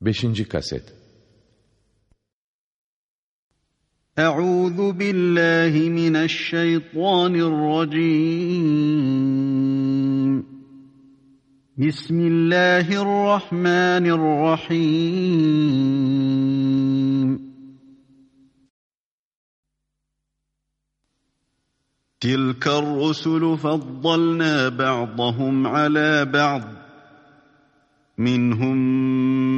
5. kaset Euzu billahi mineşşeytanirracim Bismillahirrahmanirrahim Tilkar rusulu faddalna ba'dahum ala ba'd منهم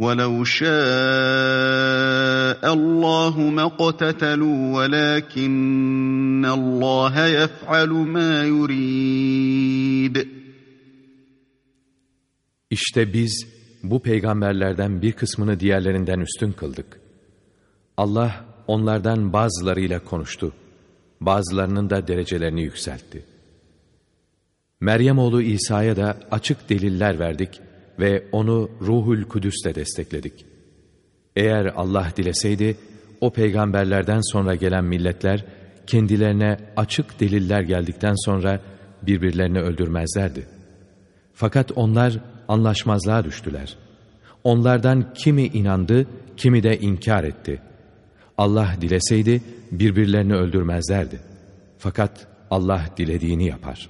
ولو شاء الله ما اقتتلوا ولكن الله يفعل ما يريد İşte biz bu peygamberlerden bir kısmını diğerlerinden üstün kıldık. Allah onlardan bazılarıyla konuştu. Bazılarının da derecelerini yükseltti. Meryem oğlu İsa'ya da açık deliller verdik ve onu Ruhul Kudüs'te destekledik. Eğer Allah dileseydi, o peygamberlerden sonra gelen milletler, kendilerine açık deliller geldikten sonra birbirlerini öldürmezlerdi. Fakat onlar anlaşmazlığa düştüler. Onlardan kimi inandı, kimi de inkar etti. Allah dileseydi birbirlerini öldürmezlerdi. Fakat Allah dilediğini yapar.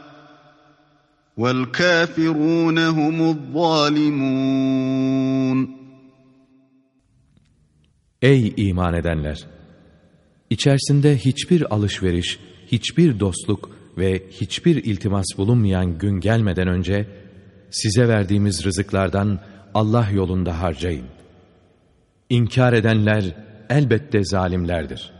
وَالْكَافِرُونَ هُمُ الظَّالِمُونَ Ey iman edenler! İçerisinde hiçbir alışveriş, hiçbir dostluk ve hiçbir iltimas bulunmayan gün gelmeden önce size verdiğimiz rızıklardan Allah yolunda harcayın. İnkar edenler elbette zalimlerdir.''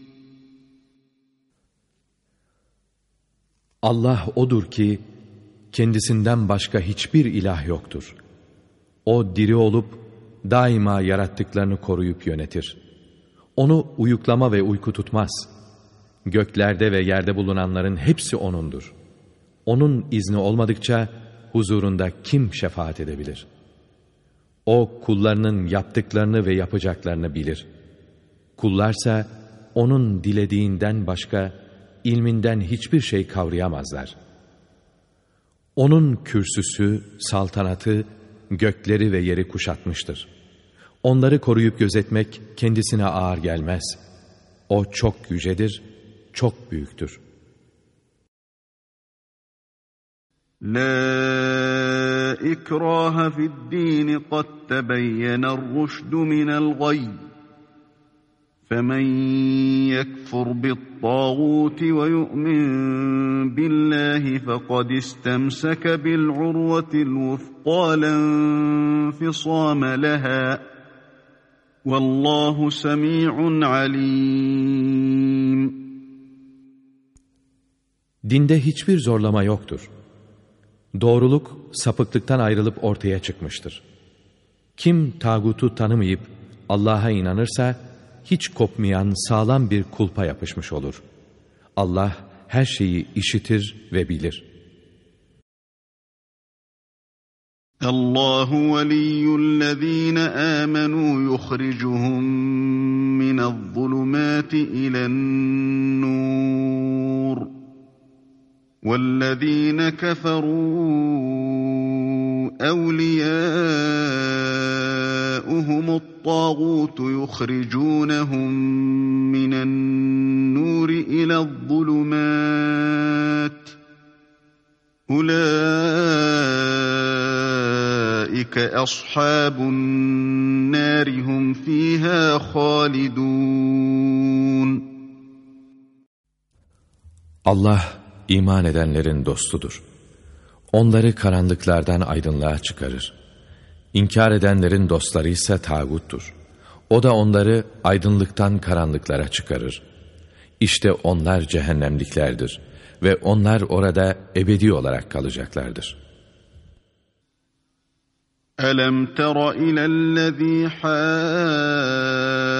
Allah odur ki kendisinden başka hiçbir ilah yoktur. O diri olup daima yarattıklarını koruyup yönetir. Onu uyuklama ve uyku tutmaz. Göklerde ve yerde bulunanların hepsi O'nundur. O'nun izni olmadıkça huzurunda kim şefaat edebilir? O kullarının yaptıklarını ve yapacaklarını bilir. Kullarsa O'nun dilediğinden başka ilminden hiçbir şey kavrayamazlar. Onun kürsüsü, saltanatı, gökleri ve yeri kuşatmıştır. Onları koruyup gözetmek kendisine ağır gelmez. O çok yücedir, çok büyüktür. La ikraha fi'd-din, kad tebeyyene er-ruşd min el-gayy. فمن يكفر بالطاغوت ويؤمن بالله فقد استمسك بالعروة الوثقى لا انفصام لها والله سميع عليم Dinde hiçbir zorlama yoktur. Doğruluk sapıklıktan ayrılıp ortaya çıkmıştır. Kim tağutu tanımayıp Allah'a inanırsa hiç kopmayan sağlam bir kulpa yapışmış olur. Allah her şeyi işitir ve bilir. Allahu veliyyullezine amenu yukhricuhum minez zulumati ilen nur. والذين كفروا أولياؤهم الطاغوت يخرجونهم من النور إلى الظلمات أولئك أصحاب النار هم فيها خالدون. Allah iman edenlerin dostudur. Onları karanlıklardan aydınlığa çıkarır. İnkar edenlerin dostları ise tağuttur. O da onları aydınlıktan karanlıklara çıkarır. İşte onlar cehennemliklerdir ve onlar orada ebedi olarak kalacaklardır. ألم تر إلى الذي حاج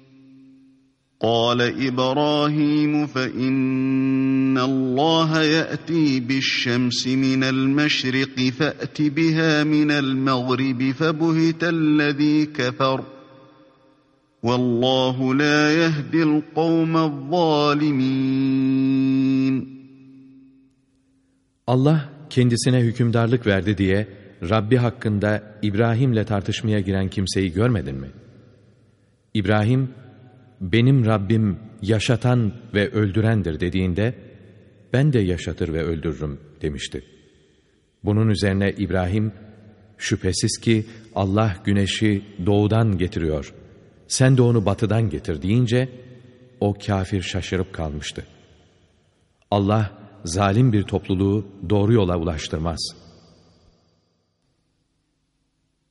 قال إبراهيم فإن الله يأتي بالشمس من المشرق فأت بها من المغرب فبهت الذي كفر والله لا يهدي القوم الظالمين Allah kendisine hükümdarlık verdi diye Rabbi hakkında İbrahim'le tartışmaya giren kimseyi görmedin mi? İbrahim, benim Rabbim yaşatan ve öldürendir dediğinde, ben de yaşatır ve öldürürüm demişti. Bunun üzerine İbrahim, şüphesiz ki Allah güneşi doğudan getiriyor, sen de onu batıdan getir deyince, o kafir şaşırıp kalmıştı. Allah, zalim bir topluluğu doğru yola ulaştırmaz.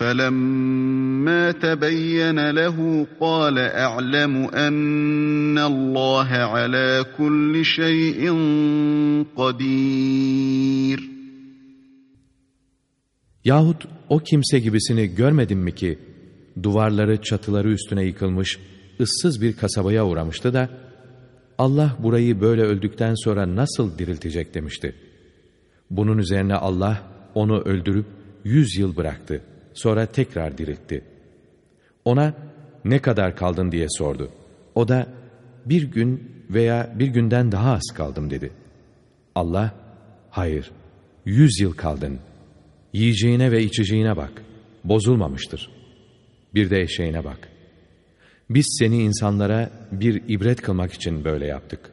فلما تبين له قال أعلم أن الله على كل شيء قدير Yahut o kimse gibisini görmedin mi ki duvarları çatıları üstüne yıkılmış ıssız bir kasabaya uğramıştı da Allah burayı böyle öldükten sonra nasıl diriltecek demişti. Bunun üzerine Allah onu öldürüp yüz yıl bıraktı. Sonra tekrar diriltti. Ona ne kadar kaldın diye sordu. O da bir gün veya bir günden daha az kaldım dedi. Allah, hayır, yüz yıl kaldın. Yiyeceğine ve içeceğine bak, bozulmamıştır. Bir de eşeğine bak. Biz seni insanlara bir ibret kılmak için böyle yaptık.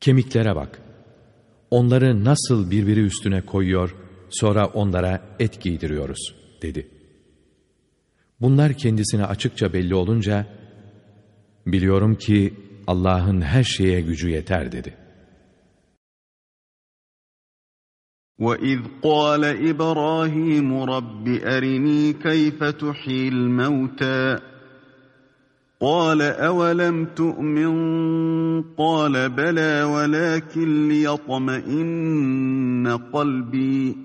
Kemiklere bak. Onları nasıl birbiri üstüne koyuyor, sonra onlara et giydiriyoruz, dedi. Bunlar kendisine açıkça belli olunca, biliyorum ki Allah'ın her şeye gücü yeter, dedi. وَإِذْ قَالَ إِبْرَاهِيمُ رَبِّ أَرِنِي كَيْفَ تُحْيِي الْمَوْتَى قال أولم تؤمن قال بلى ولكن ليطمئن قلبي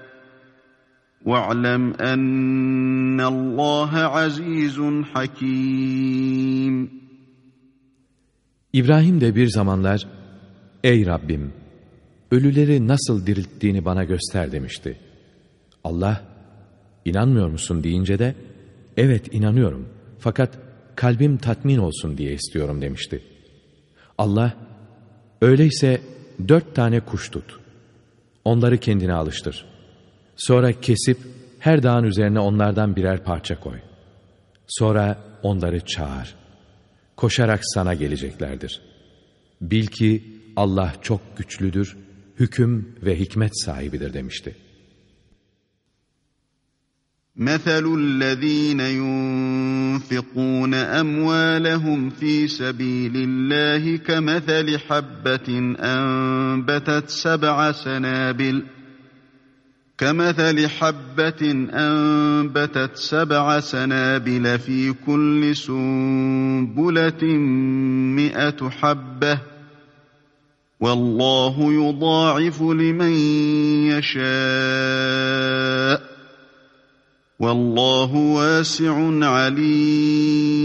واعلم أن الله عزيز حكيم İbrahim de bir zamanlar, Ey Rabbim, ölüleri nasıl dirilttiğini bana göster demişti. Allah, İnanmıyor musun deyince de evet inanıyorum fakat kalbim tatmin olsun diye istiyorum demişti. Allah öyleyse dört tane kuş tut. Onları kendine alıştır. Sonra kesip her dağın üzerine onlardan birer parça koy. Sonra onları çağır. Koşarak sana geleceklerdir. Bil ki Allah çok güçlüdür, hüküm ve hikmet sahibidir demişti. مثل الذين ينفقون أموالهم في سبيل الله كمثل حبة أنبتت سبع سنابل كمثل حبة أنبتت سبع سنابل في كل سنبلة مئة حبة. والله يضاعف لمن يشاء. والله واسع عليم.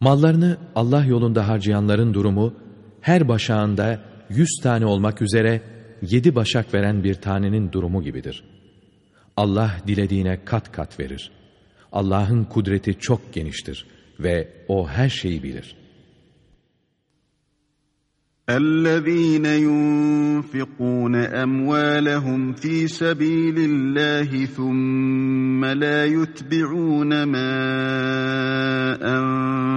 Mallarını Allah yolunda harcayanların durumu her başağında yüz tane olmak üzere yedi başak veren bir tanenin durumu gibidir. Allah dilediğine kat kat verir. Allah'ın kudreti çok geniştir ve O her şeyi bilir. الذين ينفقون أموالهم في سبيل الله ثم لا يتبعون ما أنفقوا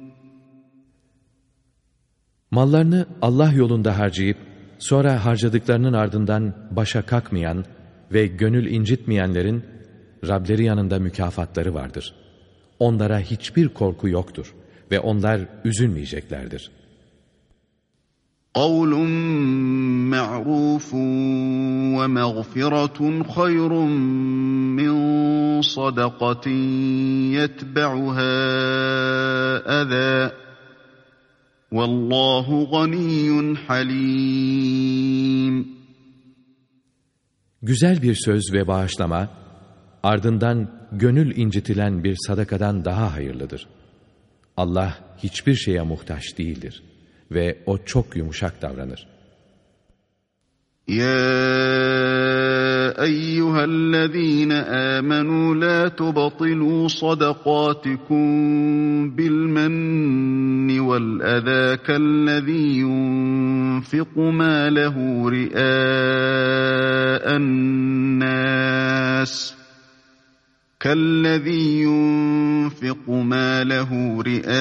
Mallarını Allah yolunda harcayıp sonra harcadıklarının ardından başa kalkmayan ve gönül incitmeyenlerin Rableri yanında mükafatları vardır. Onlara hiçbir korku yoktur ve onlar üzülmeyeceklerdir. قَوْلٌ مَعْرُوفٌ وَمَغْفِرَةٌ خَيْرٌ مِّن صَدَقَةٍ يَتْبَعُهَا أَذًى Vallahu ganiyyun halim. Güzel bir söz ve bağışlama, ardından gönül incitilen bir sadakadan daha hayırlıdır. Allah hiçbir şeye muhtaç değildir ve O çok yumuşak davranır. Ya أيها الذين آمنوا لا تبطلوا صدقاتكم بالمن والأذى كالذي ينفق ماله رئاء الناس كالذي ينفق ماله رئاء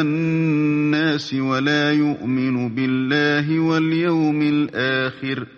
الناس ولا يؤمن بالله واليوم الآخر ۖ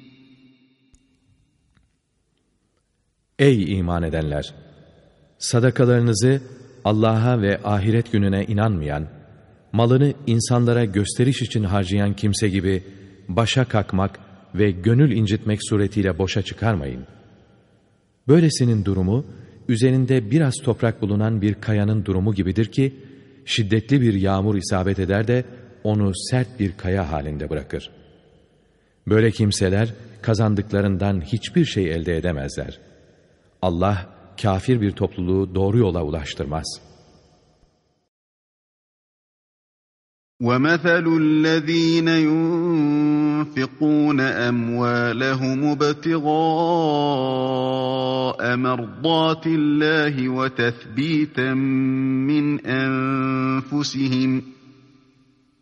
Ey iman edenler! Sadakalarınızı Allah'a ve ahiret gününe inanmayan, malını insanlara gösteriş için harcayan kimse gibi başa kakmak ve gönül incitmek suretiyle boşa çıkarmayın. Böylesinin durumu, üzerinde biraz toprak bulunan bir kayanın durumu gibidir ki, şiddetli bir yağmur isabet eder de onu sert bir kaya halinde bırakır. Böyle kimseler kazandıklarından hiçbir şey elde edemezler.'' Allah kafir bir topluluğu doğru yola ulaştırmaz. وَمَثَلُ الَّذ۪ينَ يُنْفِقُونَ أَمْوَالَهُمُ ابْتِغَاءَ مَرْضَاتِ اللّٰهِ وَتَثْبِيتًا مِّنْ أَنفُسِهِمْ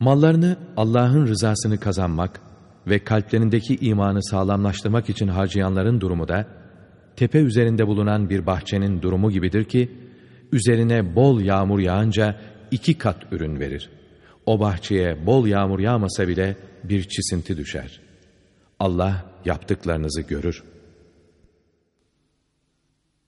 Mallarını Allah'ın rızasını kazanmak ve kalplerindeki imanı sağlamlaştırmak için harcayanların durumu da, tepe üzerinde bulunan bir bahçenin durumu gibidir ki, üzerine bol yağmur yağınca iki kat ürün verir. O bahçeye bol yağmur yağmasa bile bir çisinti düşer. Allah yaptıklarınızı görür.''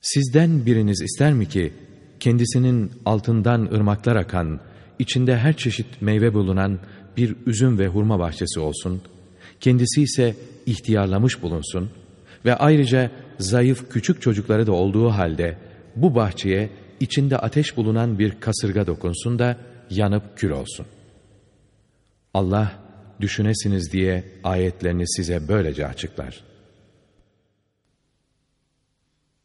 Sizden biriniz ister mi ki kendisinin altından ırmaklar akan, içinde her çeşit meyve bulunan bir üzüm ve hurma bahçesi olsun, kendisi ise ihtiyarlamış bulunsun ve ayrıca zayıf küçük çocukları da olduğu halde bu bahçeye içinde ateş bulunan bir kasırga dokunsun da yanıp kül olsun. Allah düşünesiniz diye ayetlerini size böylece açıklar.''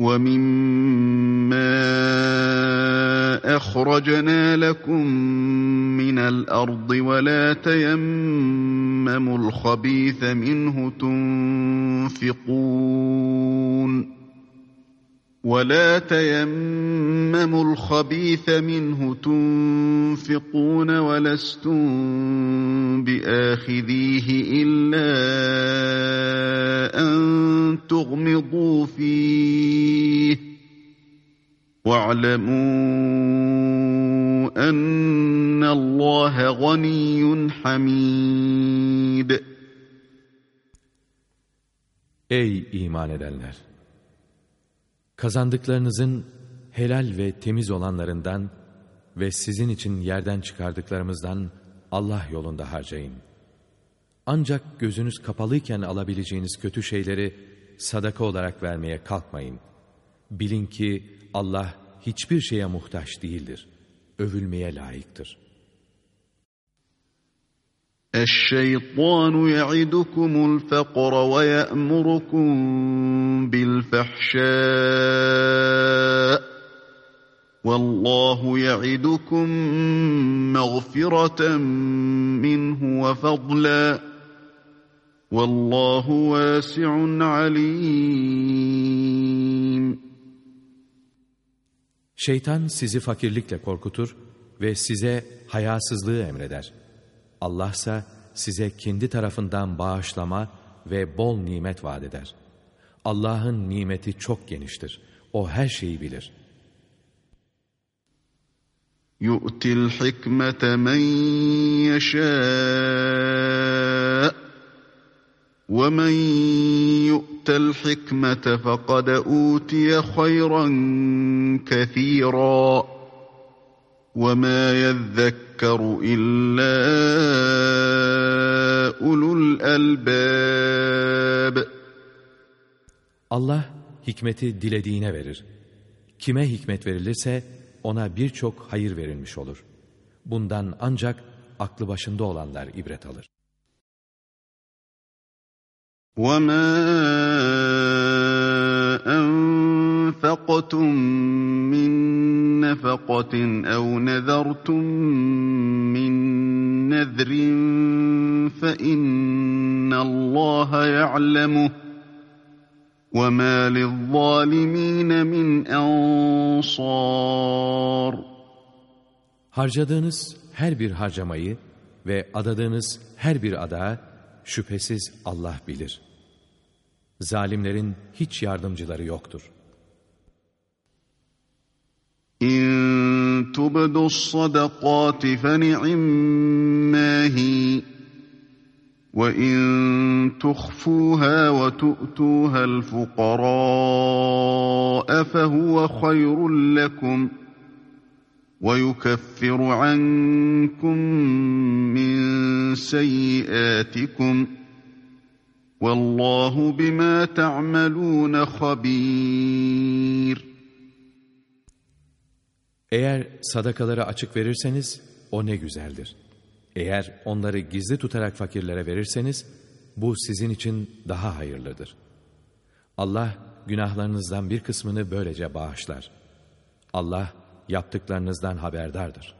ومما أخرجنا لكم من الأرض ولا تيمموا الخبيث منه تنفقون ولا تيمموا الخبيث منه تنفقون ولستم بآخذيه إلا واعلموا ان الله غني حميد Ey iman edenler! Kazandıklarınızın helal ve temiz olanlarından ve sizin için yerden çıkardıklarımızdan Allah yolunda harcayın. ancak gözünüz kapalıyken alabileceğiniz kötü şeyleri sadaka olarak vermeye kalkmayın. Bilin ki Allah hiçbir şeye muhtaç değildir. Övülmeye layıktır. الشيطان يعدكم الفقر ويأمركم بالفحشاء والله يعدكم مغفرة منه وفضلا والله واسع عليم Şeytan sizi fakirlikle korkutur ve size hayasızlığı emreder. Allah ise size kendi tarafından bağışlama ve bol nimet vaat eder. Allah'ın nimeti çok geniştir. O her şeyi bilir. يُؤْتِ الْحِكْمَةَ مَنْ يَشَاءُ وَمَنْ يُؤْتَ الْحِكْمَةَ فَقَدْ أُوتِيَ خَيْرًا كَثِيرًا وَمَا يَذَّكَّرُ إِلَّا أُولُو الْأَلْبَابِ Allah hikmeti dilediğine verir. Kime hikmet verilirse ona birçok hayır verilmiş olur. Bundan ancak aklı başında olanlar ibret alır. وَمَا أَنفَقْتُم مِّن نَّفَقَةٍ أَوْ نَذَرْتُم مِّن نَّذْرٍ فَإِنَّ اللَّهَ يَعْلَمُهُ وَمَا لِلظَّالِمِينَ مِنْ أَنصَارٍ Harcadığınız her bir harcamayı ve adadığınız her bir adağı şüphesiz Allah bilir. Zalimlerin hiç yardımcıları yoktur. إن تبدوا الصدقات فنعما هي وإن تخفوها وتؤتوها الفقراء فهو خير لكم ويكفر عنكم من سيئاتكم Vallahu bima ta'malun habir. Eğer sadakaları açık verirseniz o ne güzeldir. Eğer onları gizli tutarak fakirlere verirseniz bu sizin için daha hayırlıdır. Allah günahlarınızdan bir kısmını böylece bağışlar. Allah yaptıklarınızdan haberdardır.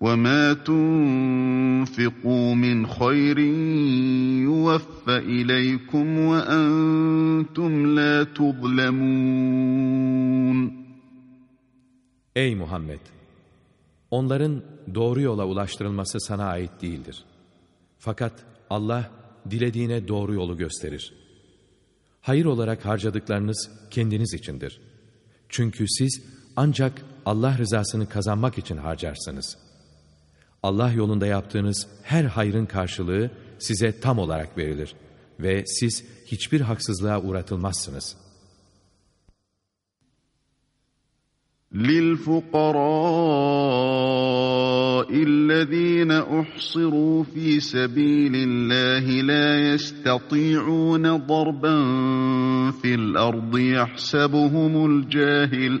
وما تنفقوا من خير يوفى إليكم وأنتم لا تظلمون Ey Muhammed! Onların doğru yola ulaştırılması sana ait değildir. Fakat Allah dilediğine doğru yolu gösterir. Hayır olarak harcadıklarınız kendiniz içindir. Çünkü siz ancak Allah rızasını kazanmak için harcarsınız. Allah yolunda yaptığınız her hayrın karşılığı size tam olarak verilir ve siz hiçbir haksızlığa uğratılmazsınız.'' للفقراء الذين احصروا في سبيل الله لا يستطيعون ضربا في الارض يحسبهم الجاهل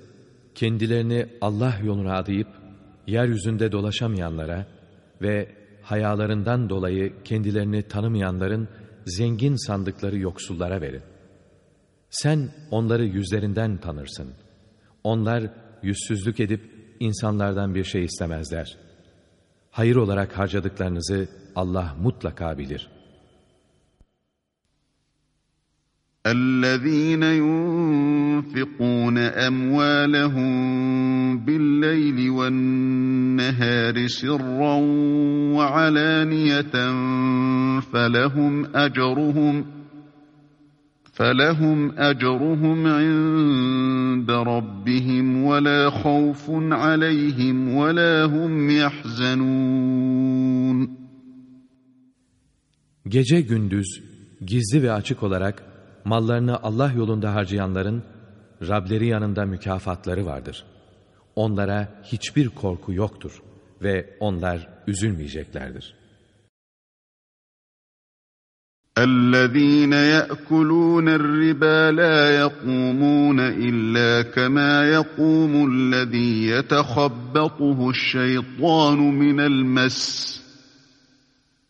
kendilerini Allah yoluna adayıp yeryüzünde dolaşamayanlara ve hayalarından dolayı kendilerini tanımayanların zengin sandıkları yoksullara verin. Sen onları yüzlerinden tanırsın. Onlar yüzsüzlük edip insanlardan bir şey istemezler. Hayır olarak harcadıklarınızı Allah mutlaka bilir. اَلَّذ۪ينَ يُنْفِقُونَ أَمْوَالَهُمْ بِاللَّيْلِ وَالنَّهَارِ سِرًّا وَعَلَانِيَةً فَلَهُمْ أَجْرُهُمْ فَلَهُمْ أَجْرُهُمْ عِنْدَ رَبِّهِمْ وَلَا خَوْفٌ عَلَيْهِمْ وَلَا هُمْ يَحْزَنُونَ. Gece gündüz, gizli ve açık olarak mallarını Allah yolunda harcayanların Rableri yanında mükafatları vardır. Onlara hiçbir korku yoktur ve onlar üzülmeyeceklerdir. الذين يأكلون الربا لا يقومون إلا كما يقوم الذي يتخبطه الشيطان من المس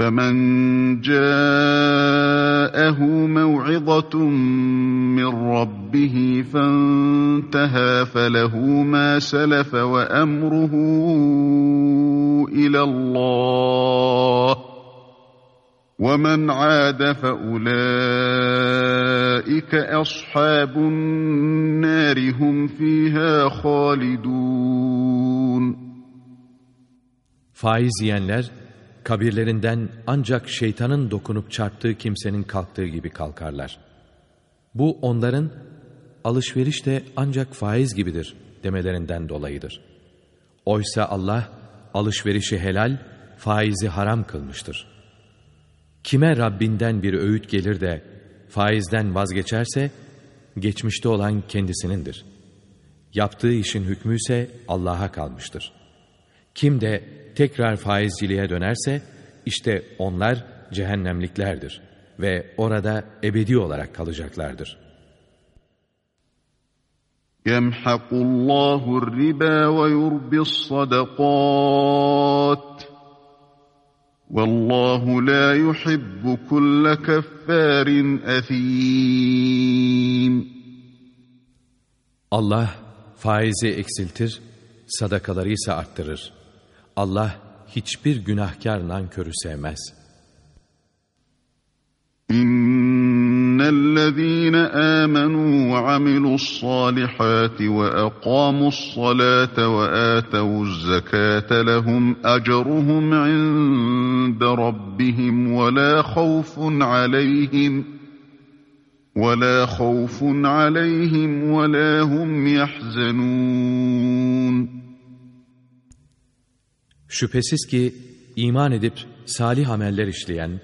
فمن جاءه موعظة من ربه فانتهى فله ما سلف وأمره إلى الله ومن عاد فأولئك أصحاب النار هم فيها خالدون. Faiz yiyenler kabirlerinden ancak şeytanın dokunup çarptığı kimsenin kalktığı gibi kalkarlar. Bu onların alışveriş de ancak faiz gibidir demelerinden dolayıdır. Oysa Allah alışverişi helal, faizi haram kılmıştır. Kime Rabbinden bir öğüt gelir de faizden vazgeçerse, geçmişte olan kendisinindir. Yaptığı işin hükmü ise Allah'a kalmıştır. Kim de tekrar faizciliğe dönerse, işte onlar cehennemliklerdir ve orada ebedi olarak kalacaklardır. يَمْحَقُ اللّٰهُ الرِّبَا وَيُرْبِي الصَّدَقَاتِ وَاللّٰهُ لَا يُحِبُّ كُلَّ كَفَّارٍ أَثِيمٍ Allah faizi eksiltir, sadakaları ise arttırır. Allah hiçbir günahkar nankörü sevmez. اِنَّ الَّذ۪ينَ آمَنُوا وَعَمِلُوا الصَّالِحَاتِ وَاَقَامُوا الصَّلَاةَ وَآتَوُوا الزَّكَاةَ لَهُمْ أَجَرُهُمْ عِنْدَ رَبِّهِمْ وَلَا خَوْفٌ عَلَيْهِمْ وَلَا خَوْفٌ عَلَيْهِمْ وَلَا هُمْ يَحْزَنُونَ Şüphesiz ki iman edip salih ameller işleyen,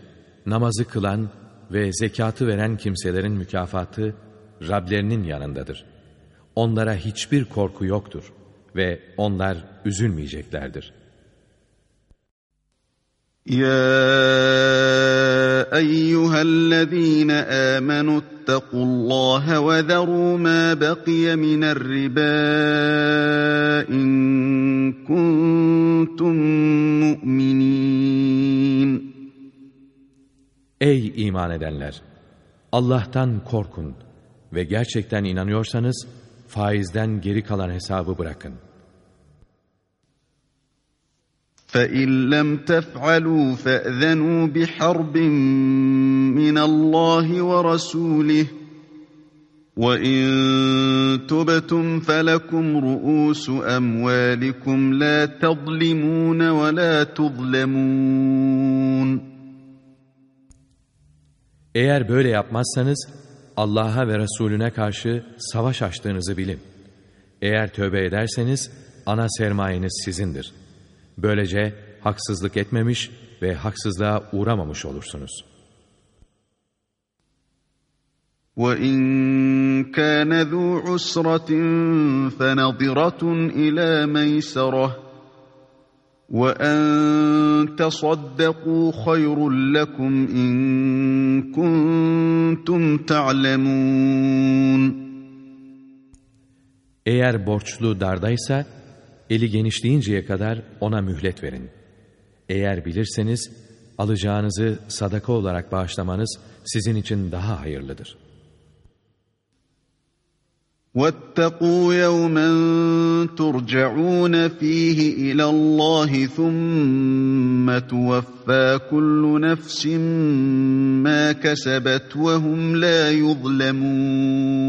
namazı kılan ve zekatı veren kimselerin mükafatı Rablerinin yanındadır. Onlara hiçbir korku yoktur ve onlar üzülmeyeceklerdir. يا ايها الذين امنوا اتقوا الله وذروا ما بقي من الربا ان كنتم مؤمنين Ey iman edenler! Allah'tan korkun ve gerçekten inanıyorsanız faizden geri kalan hesabı bırakın. فَإِنْ لَمْ تَفْعَلُوا فَأْذَنُوا بِحَرْبٍ مِّنَ اللَّهِ وَرَسُولِهِ وَإِن تُبْتُمْ فَلَكُمْ رُؤُوسُ أَمْوَالِكُمْ لَا تَظْلِمُونَ وَلَا تُظْلَمُونَ Eğer böyle yapmazsanız Allah'a ve Resulüne karşı savaş açtığınızı bilin. Eğer tövbe ederseniz ana sermayeniz sizindir. Böylece haksızlık etmemiş ve haksızlığa uğramamış olursunuz. وَإِنْ كَانَ ذُو عُسْرَةٍ فَنَظِرَةٌ إِلَى مَيْسَرَةٍ وَاَنْ تَصَدَّقُوا خَيْرٌ لَكُمْ اِنْ كُنْتُمْ تَعْلَمُونَ Eğer borçlu dardaysa, eli genişleyinceye kadar ona mühlet verin. Eğer bilirseniz, alacağınızı sadaka olarak bağışlamanız sizin için daha hayırlıdır.'' واتقوا يوما ترجعون فيه الى الله ثم توفى كل نفس ما كسبت وهم لا يظلمون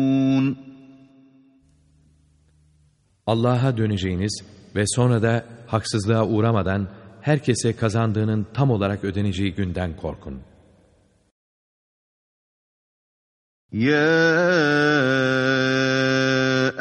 Allah'a döneceğiniz ve sonra da haksızlığa uğramadan herkese kazandığının tam olarak ödeneceği günden korkun. Ya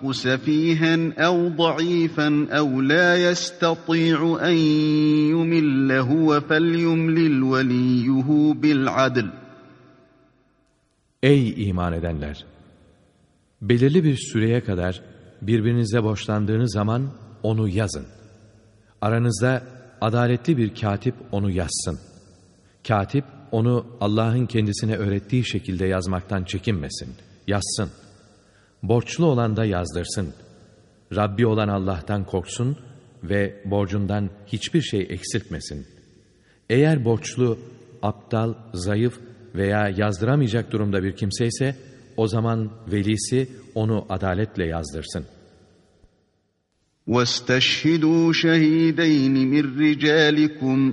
الحق سفيها أو ضعيفا أو لا يستطيع أن يمل هو فليملل وليه بالعدل Ey iman edenler! Belirli bir süreye kadar birbirinize borçlandığınız zaman onu yazın. Aranızda adaletli bir katip onu yazsın. Katip onu Allah'ın kendisine öğrettiği şekilde yazmaktan çekinmesin, yazsın. Borçlu olan da yazdırsın. Rabbi olan Allah'tan korksun ve borcundan hiçbir şey eksiltmesin. Eğer borçlu, aptal, zayıf veya yazdıramayacak durumda bir kimse ise, o zaman velisi onu adaletle yazdırsın. وَاسْتَشْهِدُوا شَهِيدَيْنِ مِنْ رِجَالِكُمْ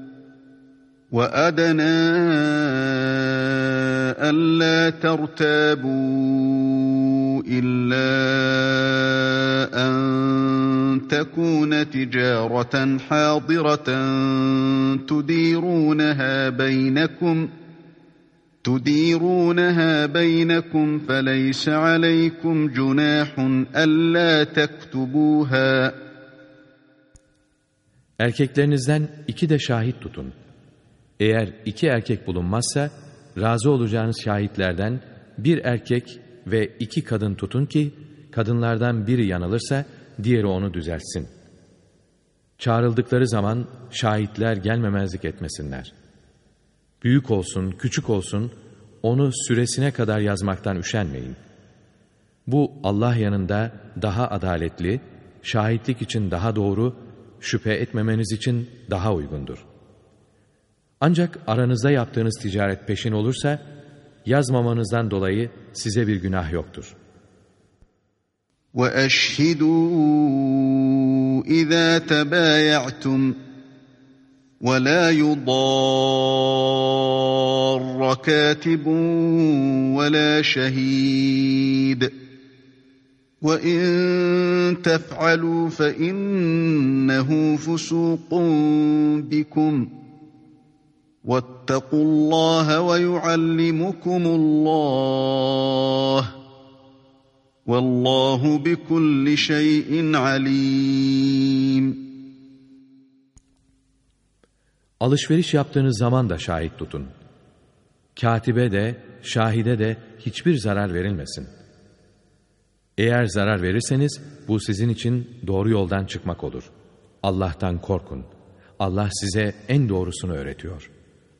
وأدنى ألا ترتابوا إلا أن تكون تجارة حاضرة تديرونها بينكم تديرونها بينكم فليس عليكم جناح ألا تكتبوها Erkeklerinizden iki de şahit tutun. Eğer iki erkek bulunmazsa, razı olacağınız şahitlerden bir erkek ve iki kadın tutun ki, kadınlardan biri yanılırsa, diğeri onu düzeltsin. Çağrıldıkları zaman şahitler gelmemezlik etmesinler. Büyük olsun, küçük olsun, onu süresine kadar yazmaktan üşenmeyin. Bu Allah yanında daha adaletli, şahitlik için daha doğru, şüphe etmemeniz için daha uygundur.'' Ancak aranızda yaptığınız ticaret peşin olursa, yazmamanızdan dolayı size bir günah yoktur. وَأَشْهِدُوا إِذَا تَبَايَعْتُمْ وَلَا يُضَارَّ كَاتِبٌ وَلَا شَهِيدٌ وَإِن تَفْعَلُوا فَإِنَّهُ فُسُوقٌ بِكُمْ واتقوا الله ويعلمكم الله والله بكل شيء عليم Alışveriş yaptığınız zaman da şahit tutun. Katibe de, şahide de hiçbir zarar verilmesin. Eğer zarar verirseniz bu sizin için doğru yoldan çıkmak olur. Allah'tan korkun. Allah size en doğrusunu öğretiyor.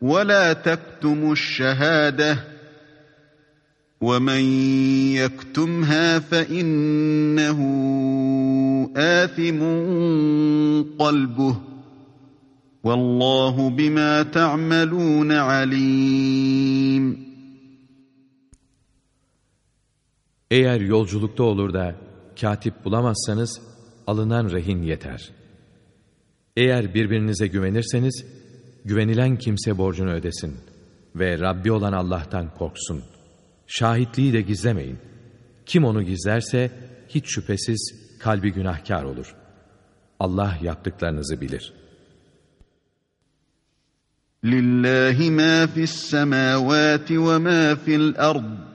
وَلَا تَكْتُمُوا الشَّهَادَةَ وَمَنْ يَكْتُمْهَا فَإِنَّهُ آثِمٌ قَلْبُهُ وَاللّٰهُ بِمَا تَعْمَلُونَ عَلِيمٌ Eğer yolculukta olur da katip bulamazsanız alınan rehin yeter. Eğer birbirinize güvenirseniz güvenilen kimse borcunu ödesin ve Rabbi olan Allah'tan korksun. Şahitliği de gizlemeyin. Kim onu gizlerse hiç şüphesiz kalbi günahkar olur. Allah yaptıklarınızı bilir. Ma fis semavati ve ma fil ard.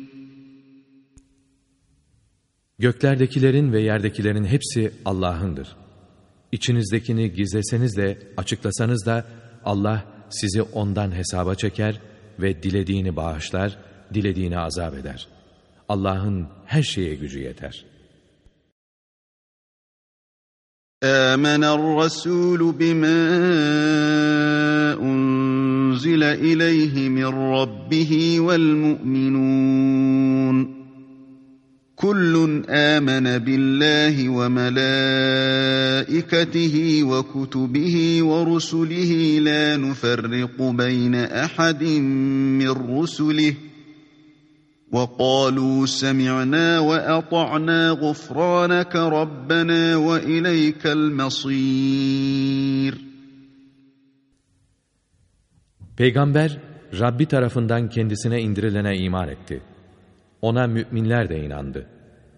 Göklerdekilerin ve yerdekilerin hepsi Allah'ındır. İçinizdekini gizleseniz de açıklasanız da Allah sizi ondan hesaba çeker ve dilediğini bağışlar, dilediğini azap eder. Allah'ın her şeye gücü yeter. آمن الرسول بما أنزل إليه من ربه والمؤمنون كل آمن بالله وملائكته وكتبه ورسله لا نفرق بين أحد من رسله وقالوا سمعنا وأطعنا غفرانك ربنا وإليك المصير Peygamber Rabbi tarafından kendisine indirilene iman etti. Ona müminler de inandı.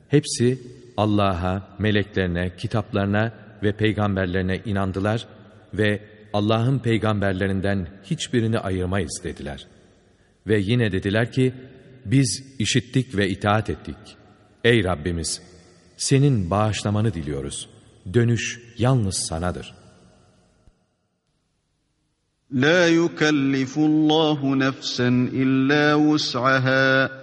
Hepsi Allah'a, meleklerine, kitaplarına ve peygamberlerine inandılar ve Allah'ın peygamberlerinden hiçbirini ayırmayız dediler. Ve yine dediler ki, biz işittik ve itaat ettik. Ey Rabbimiz! Senin bağışlamanı diliyoruz. Dönüş yalnız sanadır. La yukellifullahu nefsen illa vus'aha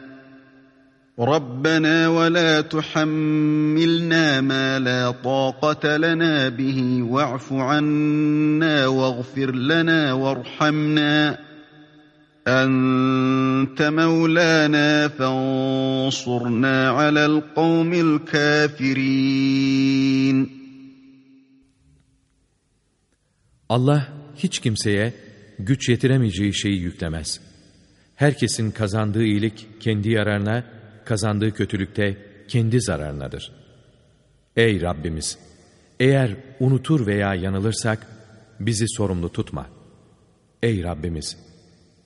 ربنا ولا تحملنا ما لا طاقة لنا به واعف عنا واغفر لنا وارحمنا أنت مولانا فانصرنا على القوم الكافرين Allah hiç kimseye güç yetiremeyeceği şeyi yüklemez. Herkesin kazandığı iyilik kendi yararına, kazandığı kötülükte kendi zararınadır. Ey Rabbimiz! Eğer unutur veya yanılırsak bizi sorumlu tutma. Ey Rabbimiz!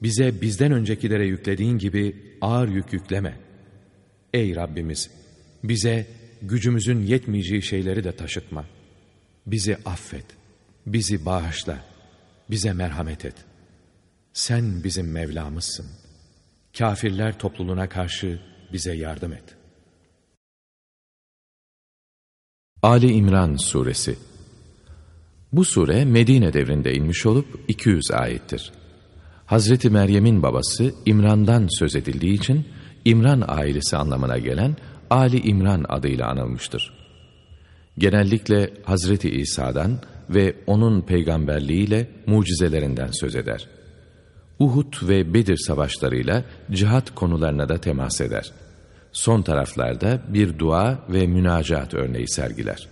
bize bizden öncekilere yüklediğin gibi ağır yük yükleme. Ey Rabbimiz! Bize gücümüzün yetmeyeceği şeyleri de taşıtma. Bizi affet, bizi bağışla, bize merhamet et. Sen bizim Mevlamızsın. Kafirler topluluğuna karşı bize yardım et. Ali İmran Suresi Bu sure Medine devrinde inmiş olup 200 ayettir. Hazreti Meryem'in babası İmran'dan söz edildiği için İmran ailesi anlamına gelen Ali İmran adıyla anılmıştır. Genellikle Hazreti İsa'dan ve onun peygamberliğiyle mucizelerinden söz eder. Uhud ve Bedir savaşlarıyla cihat konularına da temas eder. Son taraflarda bir dua ve münacat örneği sergiler.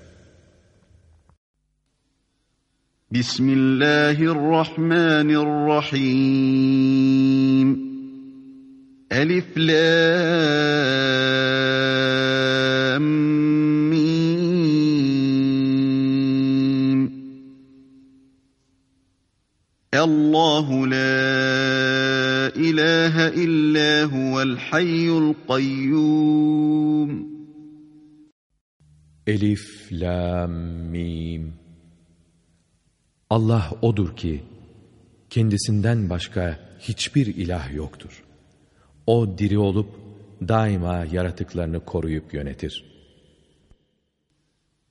Bismillahirrahmanirrahim Elif Lam Mim Allahu la ilahe illa huvel hayyul kayyum Elif Lam Mim Allah odur ki kendisinden başka hiçbir ilah yoktur. O diri olup daima yaratıklarını koruyup yönetir.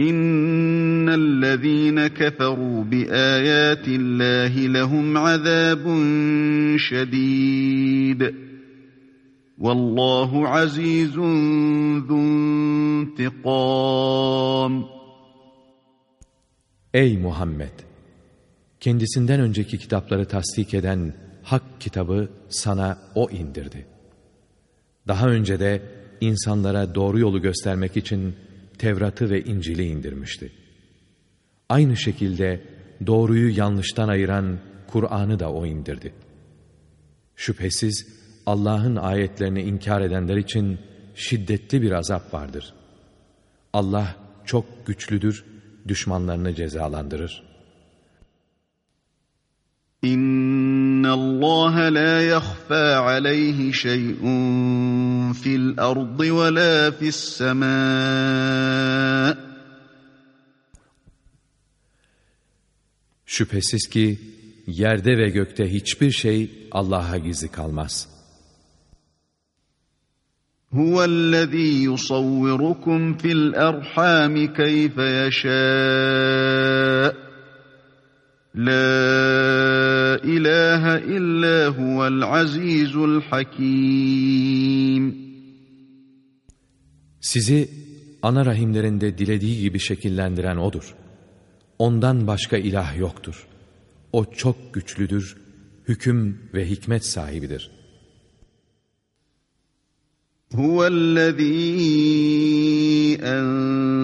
إن الذين كفروا بآيات الله لهم عذاب شديد والله عزيز ذو انتقام Ey Muhammed! Kendisinden önceki kitapları tasdik eden hak kitabı sana O indirdi. Daha önce de insanlara doğru yolu göstermek için Tevrat'ı ve İncil'i indirmişti. Aynı şekilde doğruyu yanlıştan ayıran Kur'an'ı da O indirdi. Şüphesiz Allah'ın ayetlerini inkar edenler için şiddetli bir azap vardır. Allah çok güçlüdür, düşmanlarını cezalandırır. İnna Allah la yakhfa alayhi şey'un fil ardı ve la fis sema. Şüphesiz ki yerde ve gökte hiçbir şey Allah'a gizli kalmaz. Huvellezî yusavvirukum fil erhâmi keyfe yeşâ. La ilahe illa huvel azizul hakim. Sizi ana rahimlerinde dilediği gibi şekillendiren O'dur. Ondan başka ilah yoktur. O çok güçlüdür, hüküm ve hikmet sahibidir. Huvellezî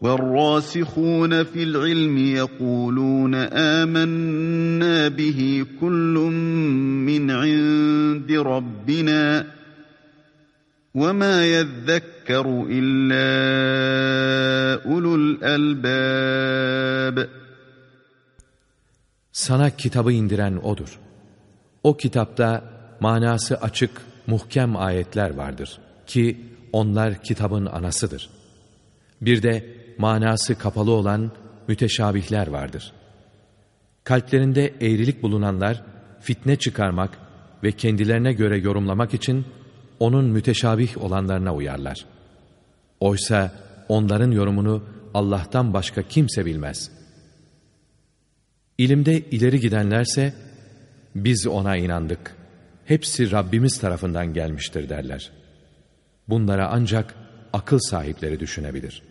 والراسخون في العلم يقولون آمنا به كل من عند ربنا وما يذكر إلا أولو الألباب Sana kitabı indiren O'dur. O kitapta manası açık, muhkem ayetler vardır ki onlar kitabın anasıdır. Bir de manası kapalı olan müteşabihler vardır. Kalplerinde eğrilik bulunanlar fitne çıkarmak ve kendilerine göre yorumlamak için onun müteşabih olanlarına uyarlar. Oysa onların yorumunu Allah'tan başka kimse bilmez. İlimde ileri gidenlerse biz ona inandık. Hepsi Rabbimiz tarafından gelmiştir derler. Bunlara ancak akıl sahipleri düşünebilir.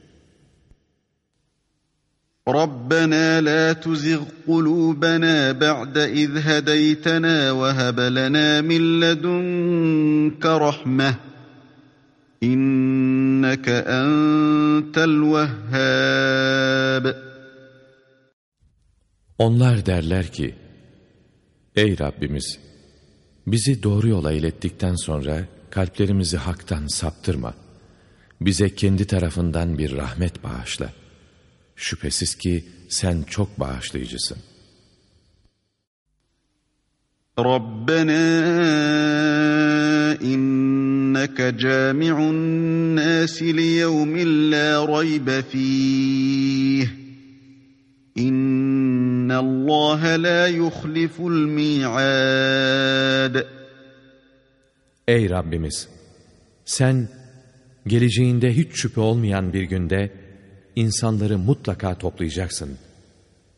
ربنا لا تزغ قلوبنا بعد إذ هديتنا وهب لنا من لدنك رحمة إنك أنت الوهاب Onlar derler ki, Ey Rabbimiz! Bizi doğru yola ilettikten sonra kalplerimizi haktan saptırma. Bize kendi tarafından bir rahmet bağışla. Şüphesiz ki sen çok bağışlayıcısın. Rabbena inneke cami'un nasi li yevmin la raybe fih. İnna Allah la yuhliful mi'ad. Ey Rabbimiz! Sen geleceğinde hiç şüphe olmayan bir günde insanları mutlaka toplayacaksın.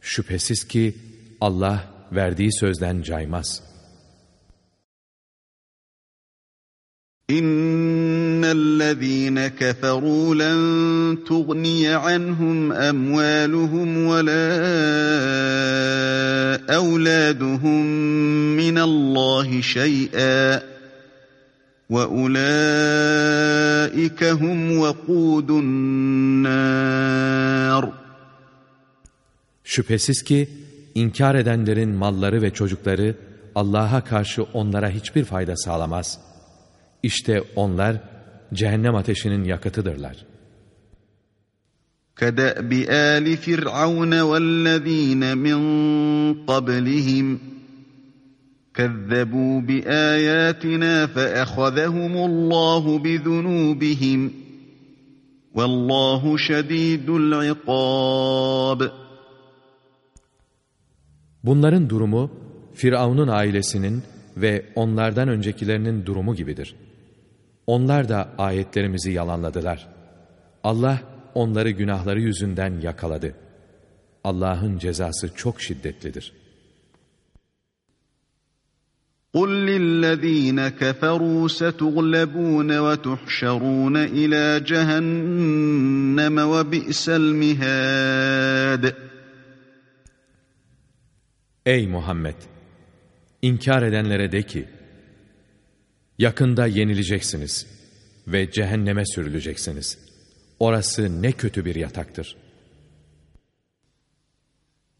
Şüphesiz ki Allah verdiği sözden caymaz. İnnellezîne keferû len tughniye anhum emvâluhum ve lâ evlâduhum minallâhi şey'â وَاُولَٰئِكَ هُمْ وَقُودُ النَّارِ Şüphesiz ki inkar edenlerin malları ve çocukları Allah'a karşı onlara hiçbir fayda sağlamaz. İşte onlar cehennem ateşinin yakıtıdırlar. كَدَأْبِ آلِ فِرْعَوْنَ وَالَّذ۪ينَ مِنْ قَبْلِهِمْ كذبوا بآياتنا فأخذهم الله بذنوبهم والله شديد العقاب Bunların durumu Firavun'un ailesinin ve onlardan öncekilerinin durumu gibidir. Onlar da ayetlerimizi yalanladılar. Allah onları günahları yüzünden yakaladı. Allah'ın cezası çok şiddetlidir.'' قل للذين كفروا ستغلبون وتحشرون إلى جهنم وبئس المهاد Ey Muhammed! İnkar edenlere de ki, yakında yenileceksiniz ve cehenneme sürüleceksiniz. Orası ne kötü bir yataktır.''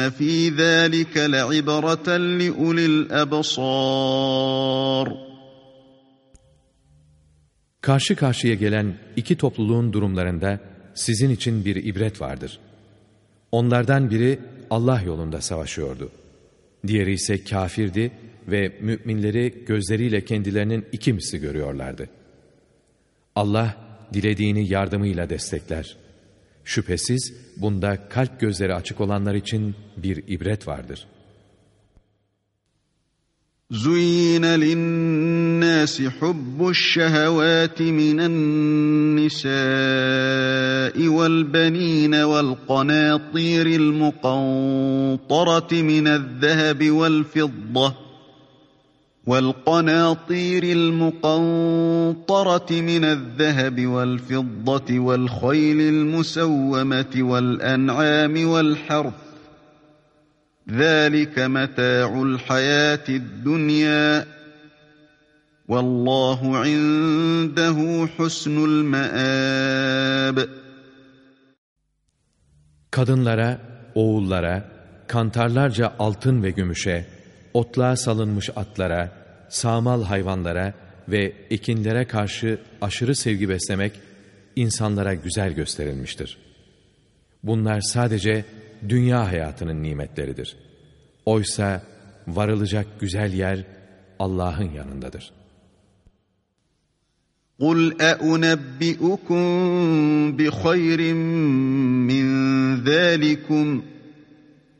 İnne fî zâlike le'ibreten liulil ebsâr. Karşı karşıya gelen iki topluluğun durumlarında sizin için bir ibret vardır. Onlardan biri Allah yolunda savaşıyordu. Diğeri ise kafirdi ve müminleri gözleriyle kendilerinin iki misli görüyorlardı. Allah dilediğini yardımıyla destekler. Şüphesiz bunda kalp gözleri açık olanlar için bir ibret vardır. زُيِّنَ لِلنَّاسِ حُبُّ الشَّهَوَاتِ مِنَ النِّسَاءِ وَالْبَنِينَ وَالْقَنَاطِيرِ الْمُقَنطَرَةِ مِنَ الذَّهَبِ وَالْفِضَّةِ والقناطير المقنطرة من الذهب والفضة والخيل المسومة والأنعام والحرث. ذلك متاع الحياة الدنيا. والله عنده حسن المآب. Kadınlara, oğullara, kantarlarca altın ve gümüşe, otluğa salınmış atlara, sağmal hayvanlara ve ekinlere karşı aşırı sevgi beslemek insanlara güzel gösterilmiştir. Bunlar sadece dünya hayatının nimetleridir. Oysa varılacak güzel yer Allah'ın yanındadır. قُلْ أَأُنَبِّئُكُمْ بِخَيْرٍ مِّن ذَٰلِكُمْ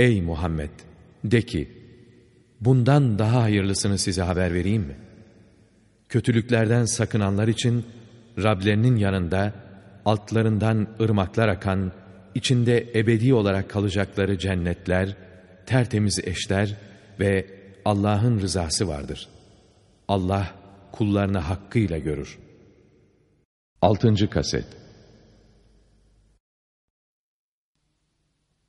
Ey Muhammed! De ki, bundan daha hayırlısını size haber vereyim mi? Kötülüklerden sakınanlar için Rablerinin yanında altlarından ırmaklar akan içinde ebedi olarak kalacakları cennetler, tertemiz eşler ve Allah'ın rızası vardır. Allah kullarını hakkıyla görür. 6. Kaset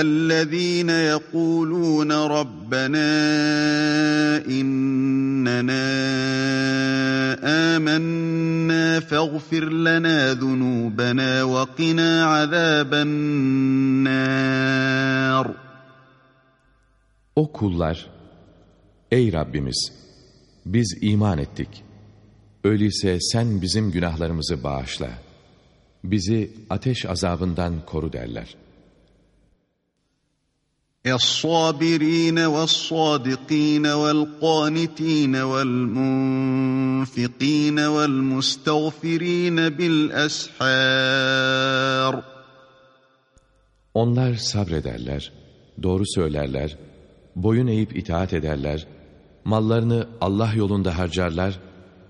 الذين يقولون ربنا إننا آمنا فاغفر لنا ذنوبنا وقنا عذاب النار O kullar, Ey Rabbimiz! Biz iman ettik. Öyleyse sen bizim günahlarımızı bağışla. Bizi ateş azabından koru derler.'' الصابرين والصادقين والقانتين والمنفقين والمستغفرين بالأسحار Onlar sabrederler, doğru söylerler, boyun eğip itaat ederler, mallarını Allah yolunda harcarlar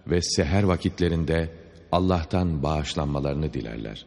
ve seher vakitlerinde Allah'tan bağışlanmalarını dilerler.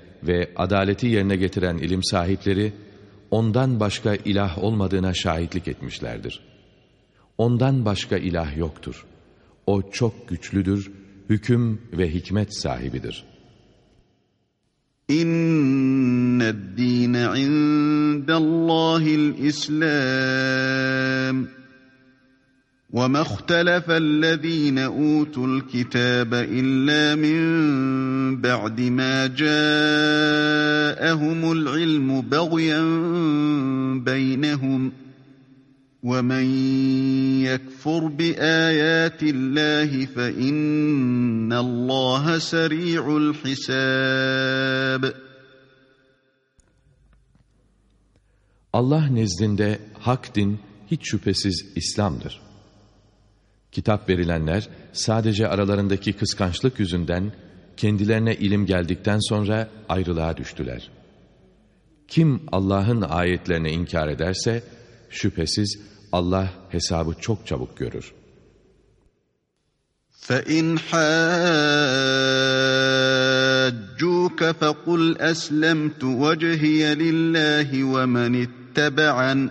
ve adaleti yerine getiren ilim sahipleri, ondan başka ilah olmadığına şahitlik etmişlerdir. Ondan başka ilah yoktur. O çok güçlüdür, hüküm ve hikmet sahibidir. İnned dîne indellâhil İslam. وما اختلف الذين اوتوا الكتاب الا من بعد ما جاءهم العلم بغيا بينهم ومن يكفر بايات الله فان الله سريع الحساب Allah nezdinde hak din hiç şüphesiz İslam'dır. Kitap verilenler sadece aralarındaki kıskançlık yüzünden kendilerine ilim geldikten sonra ayrılığa düştüler. Kim Allah'ın ayetlerini inkar ederse şüphesiz Allah hesabı çok çabuk görür. فَاِنْ حَاجُّوكَ فَقُلْ أَسْلَمْتُ وَجْهِيَ لِلَّهِ وَمَنِ اتَّبَعَنِ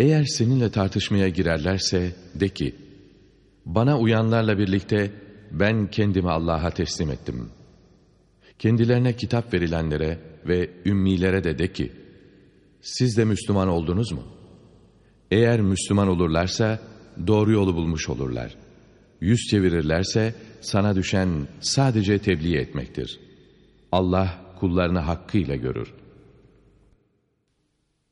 Eğer seninle tartışmaya girerlerse de ki, bana uyanlarla birlikte ben kendimi Allah'a teslim ettim. Kendilerine kitap verilenlere ve ümmilere de de ki, siz de Müslüman oldunuz mu? Eğer Müslüman olurlarsa doğru yolu bulmuş olurlar. Yüz çevirirlerse sana düşen sadece tebliğ etmektir. Allah kullarını hakkıyla görür.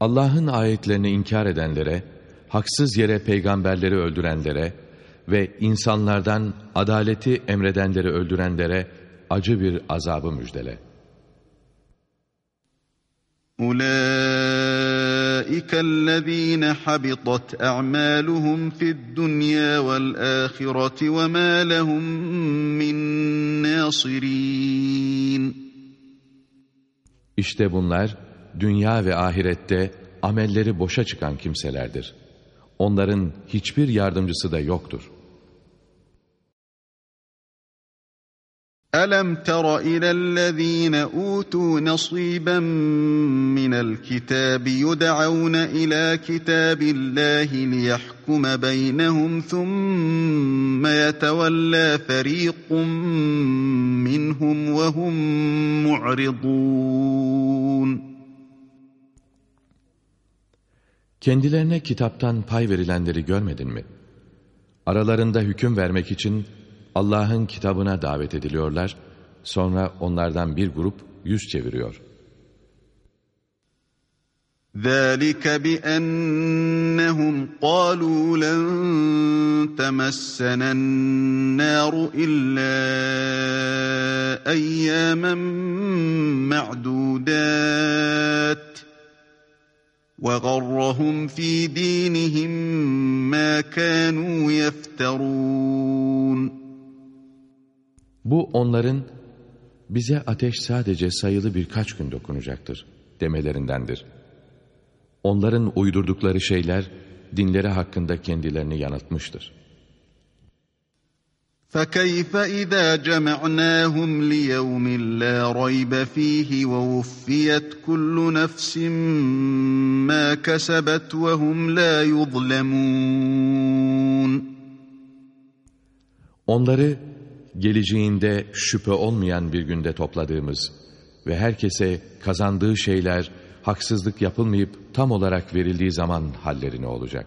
Allah'ın ayetlerini inkar edenlere, haksız yere peygamberleri öldürenlere ve insanlardan adaleti emredenleri öldürenlere acı bir azabı müjdele. أولئك الذين حبطت أعمالهم في الدنيا والآخرة وما لهم من ناصرين İşte bunlar dünya ve ahirette amelleri boşa çıkan kimselerdir. Onların hiçbir yardımcısı da yoktur. ألم تر إلى الذين أوتوا نصيبا من الكتاب يدعون إلى كتاب الله ليحكم بينهم ثم يتولى فريق منهم وهم معرضون Kendilerine kitaptan pay verilenleri görmedin mi? Aralarında hüküm vermek için Allah'ın kitabına davet ediliyorlar, sonra onlardan bir grup yüz çeviriyor. ذَٰلِكَ بِأَنَّهُمْ قَالُوا لَنْ تَمَسَّنَا النَّارُ إِلَّا أَيَّامًا مَعْدُودَاتٍ وَغَرَّهُمْ فِي دِينِهِمْ مَا كَانُوا يَفْتَرُونَ Bu onların bize ateş sadece sayılı birkaç gün dokunacaktır demelerindendir. Onların uydurdukları şeyler dinleri hakkında kendilerini yanıltmıştır. فَكَيْفَ اِذَا جَمَعْنَاهُمْ لِيَوْمٍ لَا رَيْبَ ف۪يهِ وَوُفِّيَتْ كُلُّ نَفْسٍ مَا كَسَبَتْ وَهُمْ لَا يُظْلَمُونَ Onları geleceğinde şüphe olmayan bir günde topladığımız ve herkese kazandığı şeyler haksızlık yapılmayıp tam olarak verildiği zaman halleri ne olacak?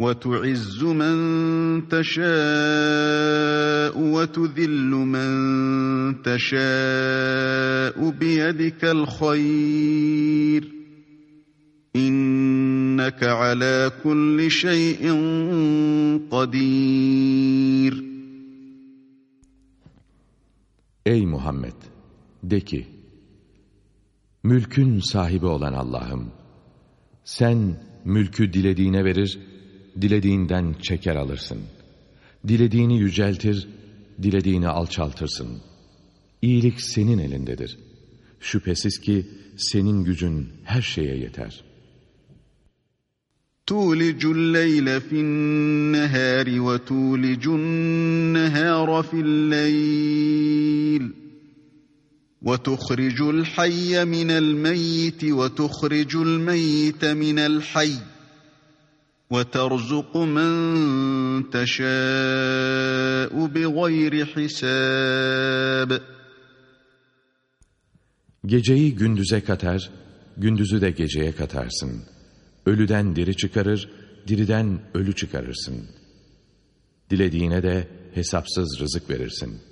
وَتُعِزُّ مَنْ تَشَاءُ وَتُذِلُّ مَنْ تَشَاءُ بِيَدِكَ الْخَيْرُ إِنَّكَ عَلَى كُلِّ شَيْءٍ قَدِيرٌ Ey Muhammed! De ki, Mülkün sahibi olan Allah'ım, sen mülkü dilediğine verir, dilediğinden çeker alırsın. Dilediğini yüceltir, dilediğini alçaltırsın. İyilik senin elindedir. Şüphesiz ki senin gücün her şeye yeter. تُولِجُ اللَّيْلَ فِي النَّهَارِ وَتُولِجُ النَّهَارَ فِي اللَّيْلِ وَتُخْرِجُ الْحَيَّ مِنَ الْمَيِّتِ وَتُخْرِجُ الْمَيِّتَ مِنَ الْحَيِّ وَتَرْزُقُ مَنْ تَشَاءُ بِغَيْرِ حِسَابٍ Geceyi gündüze katar, gündüzü de geceye katarsın. Ölüden diri çıkarır, diriden ölü çıkarırsın. Dilediğine de hesapsız rızık verirsin.''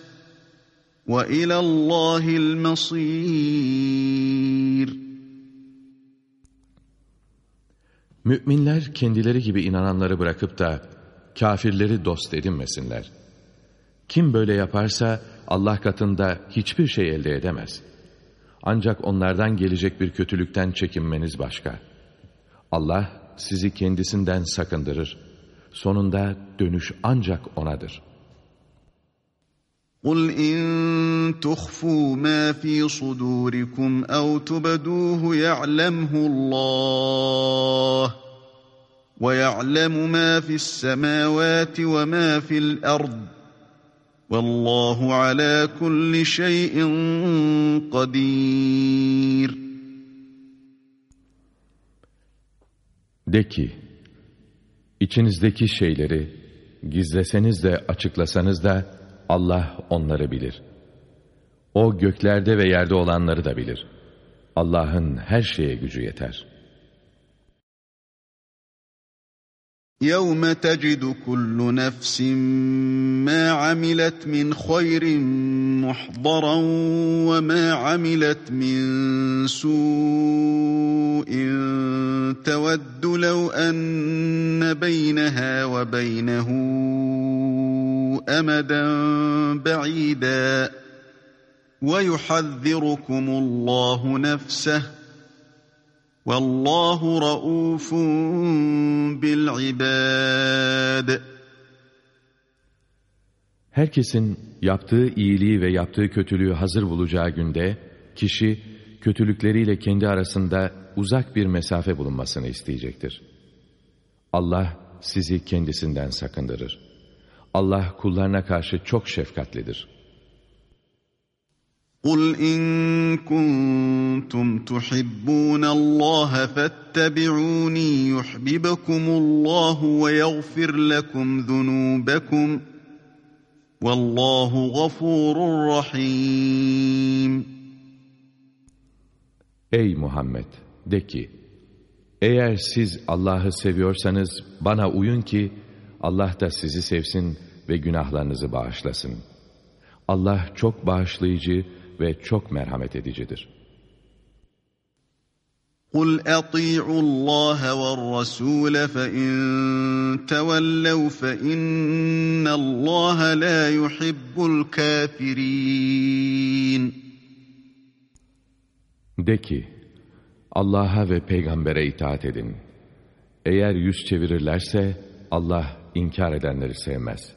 وَإِلَى اللّٰهِ الْمَصِيرِ Müminler kendileri gibi inananları bırakıp da kafirleri dost edinmesinler. Kim böyle yaparsa Allah katında hiçbir şey elde edemez. Ancak onlardan gelecek bir kötülükten çekinmeniz başka. Allah sizi kendisinden sakındırır. Sonunda dönüş ancak O'nadır.'' قل إن تخفوا ما في صدوركم أو تبدوه يعلمه الله ويعلم ما في السماوات وما في الأرض والله على كل شيء قدير. De ki, içinizdeki şeyleri gizleseniz de açıklasanız da Allah onları bilir. O göklerde ve yerde olanları da bilir. Allah'ın her şeye gücü yeter. يَوْمَ تَجِدُ كُلُّ نَفْسٍ مَا عَمِلَتْ مِنْ خَيْرٍ مُحْضَرًا وَمَا عَمِلَتْ مِنْ سُوءٍ تَوَدُّ لَوْ أَنَّ بَيْنَهَا وَبَيْنَهُ أمدا بعيدا ويحذركم الله نفسه Vallahu raufun bil ibad. Herkesin yaptığı iyiliği ve yaptığı kötülüğü hazır bulacağı günde kişi kötülükleriyle kendi arasında uzak bir mesafe bulunmasını isteyecektir. Allah sizi kendisinden sakındırır. Allah kullarına karşı çok şefkatlidir.'' قُلْ إِن كُنتُمْ تُحِبُّونَ اللّٰهَ فَاتَّبِعُونِي يُحْبِبَكُمُ اللّٰهُ وَيَغْفِرْ لَكُمْ ذُنُوبَكُمْ وَاللّٰهُ غَفُورٌ رَحِيمٌ Ey Muhammed! De ki, eğer siz Allah'ı seviyorsanız bana uyun ki, Allah da sizi sevsin ve günahlarınızı bağışlasın. Allah çok bağışlayıcı ve çok merhamet edicidir. قُلْ أَطِيعُوا اللّٰهَ وَالرَّسُولَ فَاِنْ تَوَلَّوْا فَاِنَّ اللّٰهَ لَا يُحِبُّ الْكَافِرِينَ De ki, Allah'a ve peygambere itaat edin. Eğer yüz çevirirlerse Allah inkar edenleri sevmez.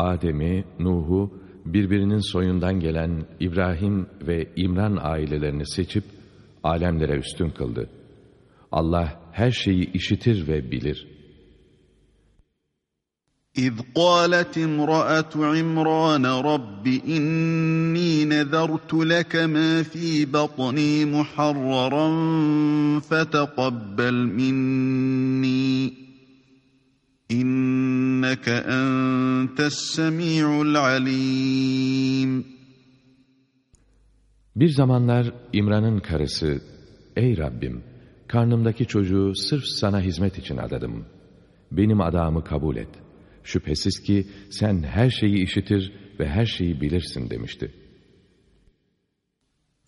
Adem'i, Nuh'u, birbirinin soyundan gelen İbrahim ve İmran ailelerini seçip, alemlere üstün kıldı. Allah her şeyi işitir ve bilir. İz قالت امرأة عمران رب إني نذرت لك ما في بطني محررا فتقبل مني İnneke entes semi'ul alim. Bir zamanlar İmran'ın karısı, Ey Rabbim, karnımdaki çocuğu sırf sana hizmet için adadım. Benim adamı kabul et. Şüphesiz ki sen her şeyi işitir ve her şeyi bilirsin demişti.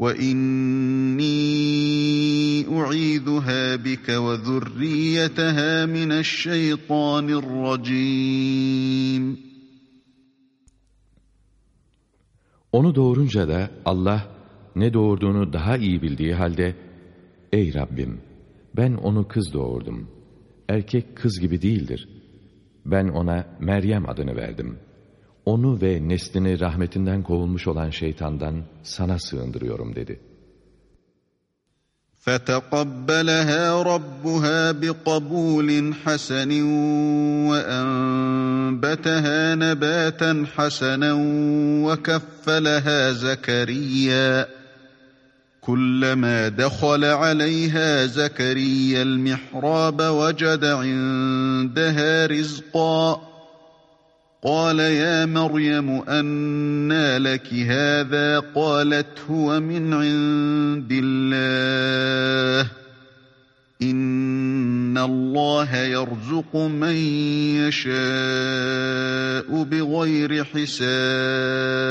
وإني أعيذها بك وذريتها من الشيطان الرجيم Onu doğurunca da Allah ne doğurduğunu daha iyi bildiği halde Ey Rabbim ben onu kız doğurdum. Erkek kız gibi değildir. Ben ona Meryem adını verdim. Onu ve neslini rahmetinden kovulmuş olan şeytandan sana sığındırıyorum dedi. فَتَقَبَّلَهَا رَبُّهَا بِقَبُولٍ حَسَنٍ وَأَنبَتَهَا نَبَاتًا حَسَنًا وَكَفَّلَهَا زَكَرِيَّا كُلَّمَا دَخَلَ عَلَيْهَا زَكَرِيَّا الْمِحْرَابَ وَجَدَ عِندَهَا رِزْقًا قال يا مريم أنى لك هذا قالت هو من عند الله إن الله يرزق من يشاء بغير حساب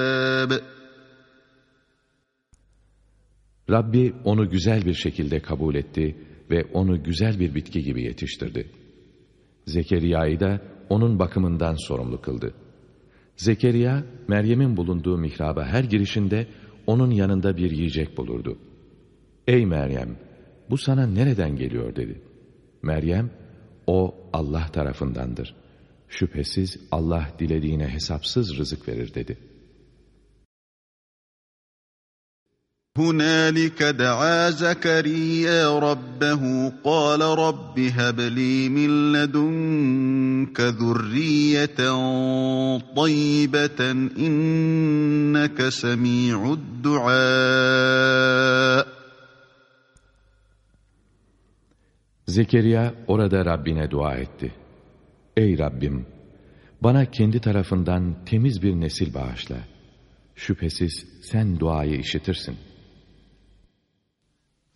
Rabbi onu güzel bir şekilde kabul etti ve onu güzel bir bitki gibi yetiştirdi. Zekeriya'yı da onun bakımından sorumlu kıldı. Zekeriya, Meryem'in bulunduğu mihraba her girişinde onun yanında bir yiyecek bulurdu. Ey Meryem, bu sana nereden geliyor dedi. Meryem, o Allah tarafındandır. Şüphesiz Allah dilediğine hesapsız rızık verir dedi. هنالك دعا زكريا ربه قال رب هب لي من لدنك ذرية طيبة إنك سميع الدعاء Zekeriya orada Rabbine dua etti. Ey Rabbim! Bana kendi tarafından temiz bir nesil bağışla. Şüphesiz sen duayı işitirsin.''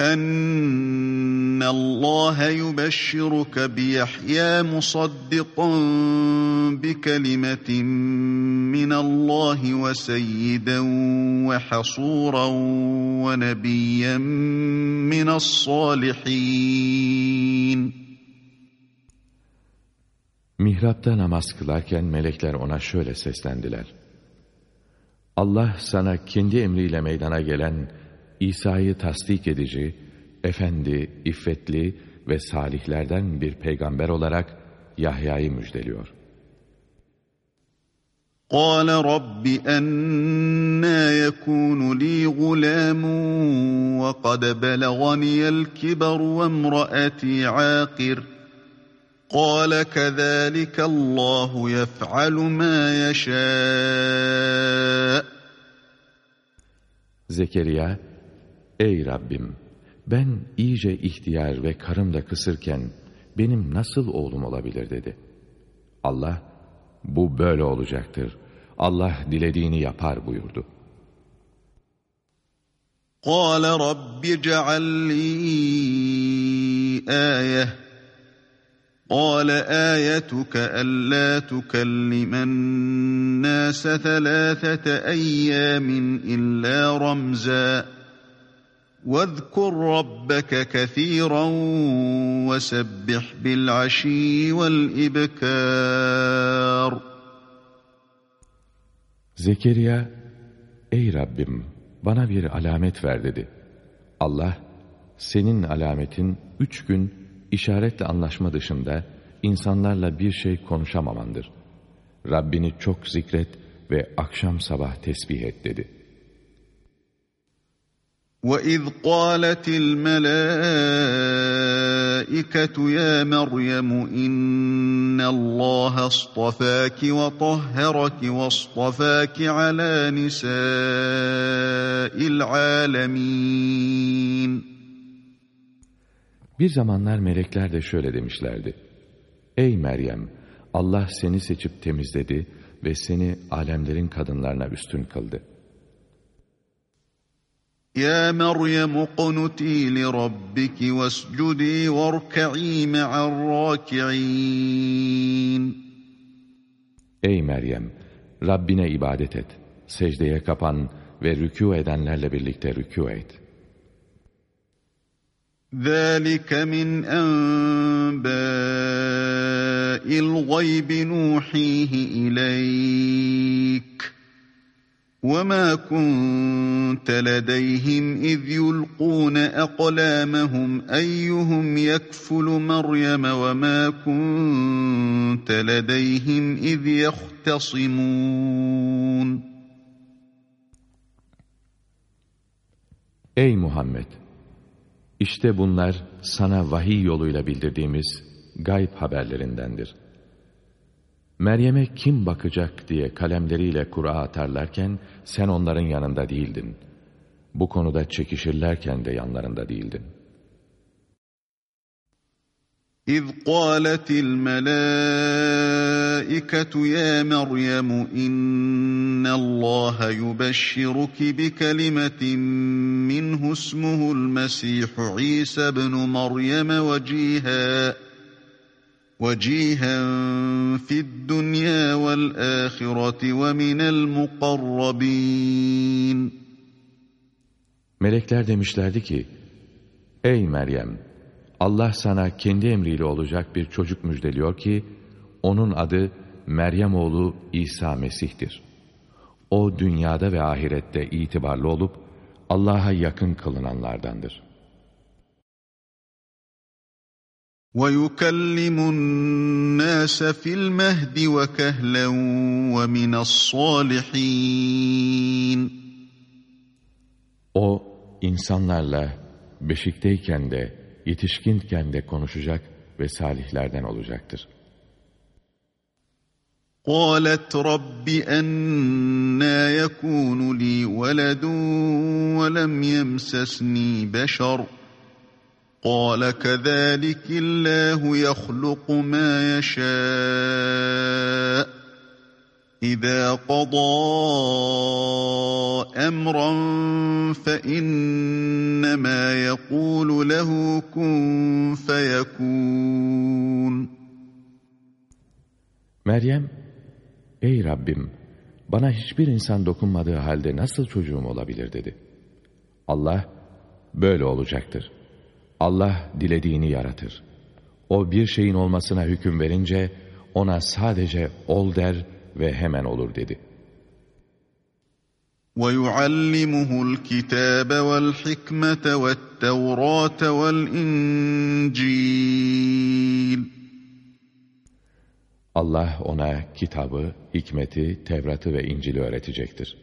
أن الله يبشرك بيحيى مصدقا بكلمة من الله وسيدا وحصورا ونبيا من الصالحين Mihrapta namaz kılarken melekler ona şöyle seslendiler. Allah sana kendi emriyle meydana gelen İsa'yı tasdik edici, efendi, iffetli ve salihlerden bir peygamber olarak Yahya'yı müjdeliyor. قال رب أنا يكون لي غلام وقد بلغني الكبر وامرأتي عاقر قال كذلك الله يفعل ما يشاء Zekeriya Ey Rabbim! Ben iyice ihtiyar ve karım da kısırken benim nasıl oğlum olabilir dedi. Allah, bu böyle olacaktır. Allah dilediğini yapar buyurdu. قال رب اجعل لي آية قال آيتك ألا تكلم الناس ثلاثة أيام إلا رمزاً واذكر ربك كثيرا وسبح بالعشي والإبكار Zekeriya, ey Rabbim bana bir alamet ver dedi. Allah, senin alametin üç gün işaretle anlaşma dışında insanlarla bir şey konuşamamandır. Rabbini çok zikret ve akşam sabah tesbih et dedi.'' وَإِذْ قَالَتِ الْمَلَائِكَةُ يَا مَرْيَمُ إِنَّ اللَّهَ اصْطَفَاكِ وَطَهَّرَكِ وَاصْطَفَاكِ عَلَى نِسَاءِ الْعَالَمِينَ Bir zamanlar melekler de şöyle demişlerdi. Ey Meryem! Allah seni seçip temizledi ve seni alemlerin kadınlarına üstün kıldı. يا مريم اقنتي لربك واسجدي واركعي مع الراكعين Ey Meryem! Rabbine ibadet et, secdeye kapan ve rükû edenlerle birlikte rükû et. ذَٰلِكَ مِنْ أَنْبَاءِ الْغَيْبِ نُوحِيهِ إِلَيْكَ وَمَا كُنْتَ لَدَيْهِمْ إِذْ يُلْقُونَ أَقْلَامَهُمْ أَيُّهُمْ يَكْفُلُ مَرْيَمَ وَمَا كُنْتَ لَدَيْهِمْ إِذْ يَخْتَصِمُونَ Ey Muhammed! İşte bunlar sana vahiy yoluyla bildirdiğimiz gayb haberlerindendir. Meryem'e kim bakacak diye kalemleriyle kura atarlarken sen onların yanında değildin. Bu konuda çekişirlerken de yanlarında değildin. إذ قالت الملائكة يا مريم إن الله يبشرك بكلمة منه اسمه المسيح عيسى بن مريم وجيهاً وجيها في الدنيا والآخرة ومن المقربين Melekler demişlerdi ki, Ey Meryem! Allah sana kendi emriyle olacak bir çocuk müjdeliyor ki, onun adı Meryem oğlu İsa Mesih'tir. O dünyada ve ahirette itibarlı olup, Allah'a yakın kılınanlardandır. وَيُكَلِّمُ النَّاسَ فِي الْمَهْدِ وَكَهْلًا وَمِنَ الصَّالِحِينَ O, insanlarla beşikteyken de, yetişkinken de konuşacak ve olacaktır. قالت رب أنا يكون لي ولد ولم يمسسني بشر قال كذلك الله يخلق ما يشاء إذا قضى أمرا فإنما يقول له كن فيكون Meryem, Ey Rabbim, bana hiçbir insan dokunmadığı halde nasıl çocuğum olabilir dedi. Allah, böyle olacaktır. Allah dilediğini yaratır. O bir şeyin olmasına hüküm verince ona sadece ol der ve hemen olur dedi. وَيُعَلِّمُهُ الْكِتَابَ وَالْحِكْمَةَ وَالتَّوْرَاةَ وَالْإِنْجِيلَ Allah ona kitabı, hikmeti, Tevrat'ı ve İncil'i öğretecektir.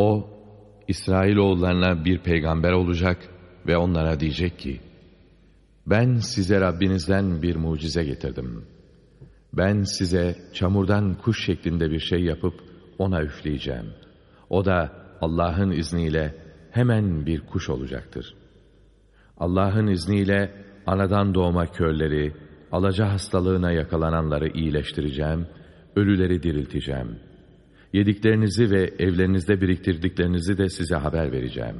O İsrailoğullarına bir peygamber olacak ve onlara diyecek ki, ben size Rabbinizden bir mucize getirdim. Ben size çamurdan kuş şeklinde bir şey yapıp ona üfleyeceğim. O da Allah'ın izniyle hemen bir kuş olacaktır. Allah'ın izniyle anadan doğma körleri, alaca hastalığına yakalananları iyileştireceğim, ölüleri dirilteceğim. Yediklerinizi ve evlerinizde biriktirdiklerinizi de size haber vereceğim.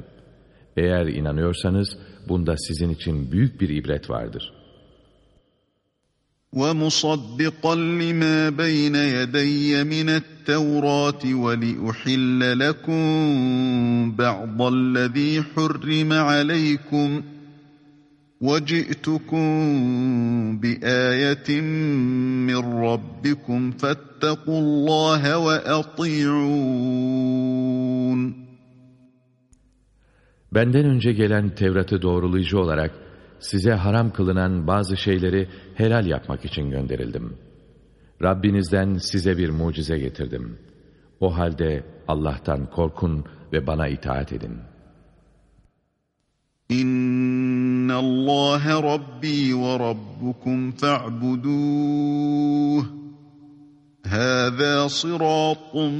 Eğer inanıyorsanız bunda sizin için büyük bir ibret vardır.'' وَمُصَدِّقًا لِمَا بَيْنَ يَدَيَّ مِنَ التَّوْرَاةِ وَلِأُحِلَّ لَكُمْ بَعْضَ الَّذِي حُرِّمَ عَلَيْكُمْ ۖ وَجِئْتُكُمْ بِآيَةٍ مِّن رَّبِّكُمْ فَاتَّقُوا اللَّهَ وَأَطِيعُونِ Benden önce gelen Tevrat'ı doğrulayıcı olarak size haram kılınan bazı şeyleri helal yapmak için gönderildim. Rabbinizden size bir mucize getirdim. O halde Allah'tan korkun ve bana itaat edin. İnna Allah Rabbi ve Rabbukum fa'buduh. Hâzâ sıratun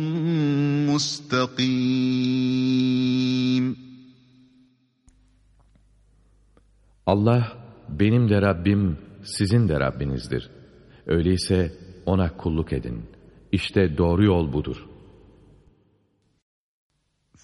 mustakim. Allah benim de Rabbim, sizin de Rabbinizdir. Öyleyse ona kulluk edin. İşte doğru yol budur.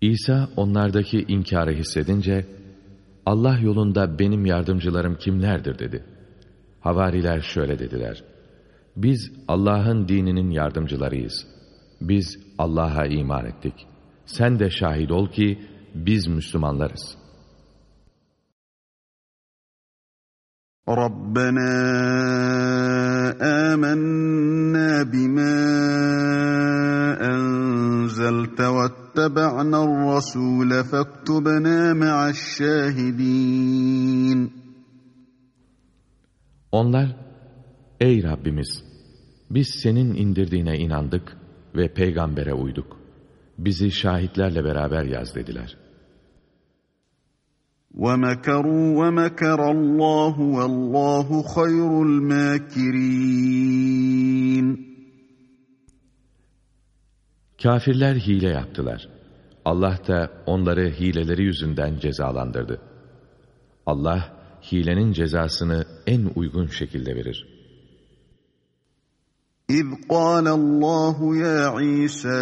İsa onlardaki inkarı hissedince, Allah yolunda benim yardımcılarım kimlerdir dedi. Havariler şöyle dediler, biz Allah'ın dininin yardımcılarıyız.'' Biz Allah'a iman ettik. Sen de şahit ol ki biz Müslümanlarız. Rabbena amennâ bimâ enzelte vettebe'nâ r-rasûle fektubnâ me'aş-şâhidîn. Onlar, ey Rabbimiz, biz senin indirdiğine inandık ve peygambere uyduk. Bizi şahitlerle beraber yaz dediler. وَمَكَرُوا وَمَكَرَ اللّٰهُ وَاللّٰهُ خَيْرُ الْمَاكِرِينَ Kafirler hile yaptılar. Allah da onları hileleri yüzünden cezalandırdı. Allah hilenin cezasını en uygun şekilde verir. İz qala Allahu ya İsa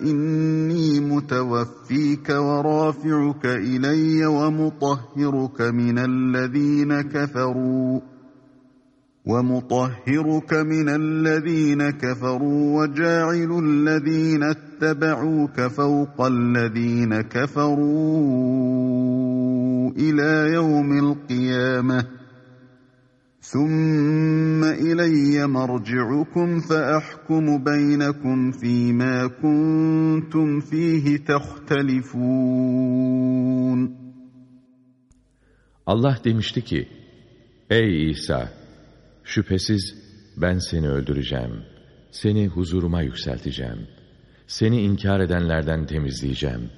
inni mutevaffike ve rafi'uke ileyye ve mutahhiruke minellezine keferû ومطهرك من الذين كفروا وجاعل الذين اتبعوك فوق الذين كفروا إلى يوم القيامة ثُمَّ إِلَيَّ مَرْجِعُكُمْ فَأَحْكُمُ بَيْنَكُمْ فِي مَا كُنْتُمْ فِيهِ تَخْتَلِفُونَ Allah demişti ki, Ey İsa! Şüphesiz ben seni öldüreceğim. Seni huzuruma yükselteceğim. Seni inkar edenlerden temizleyeceğim.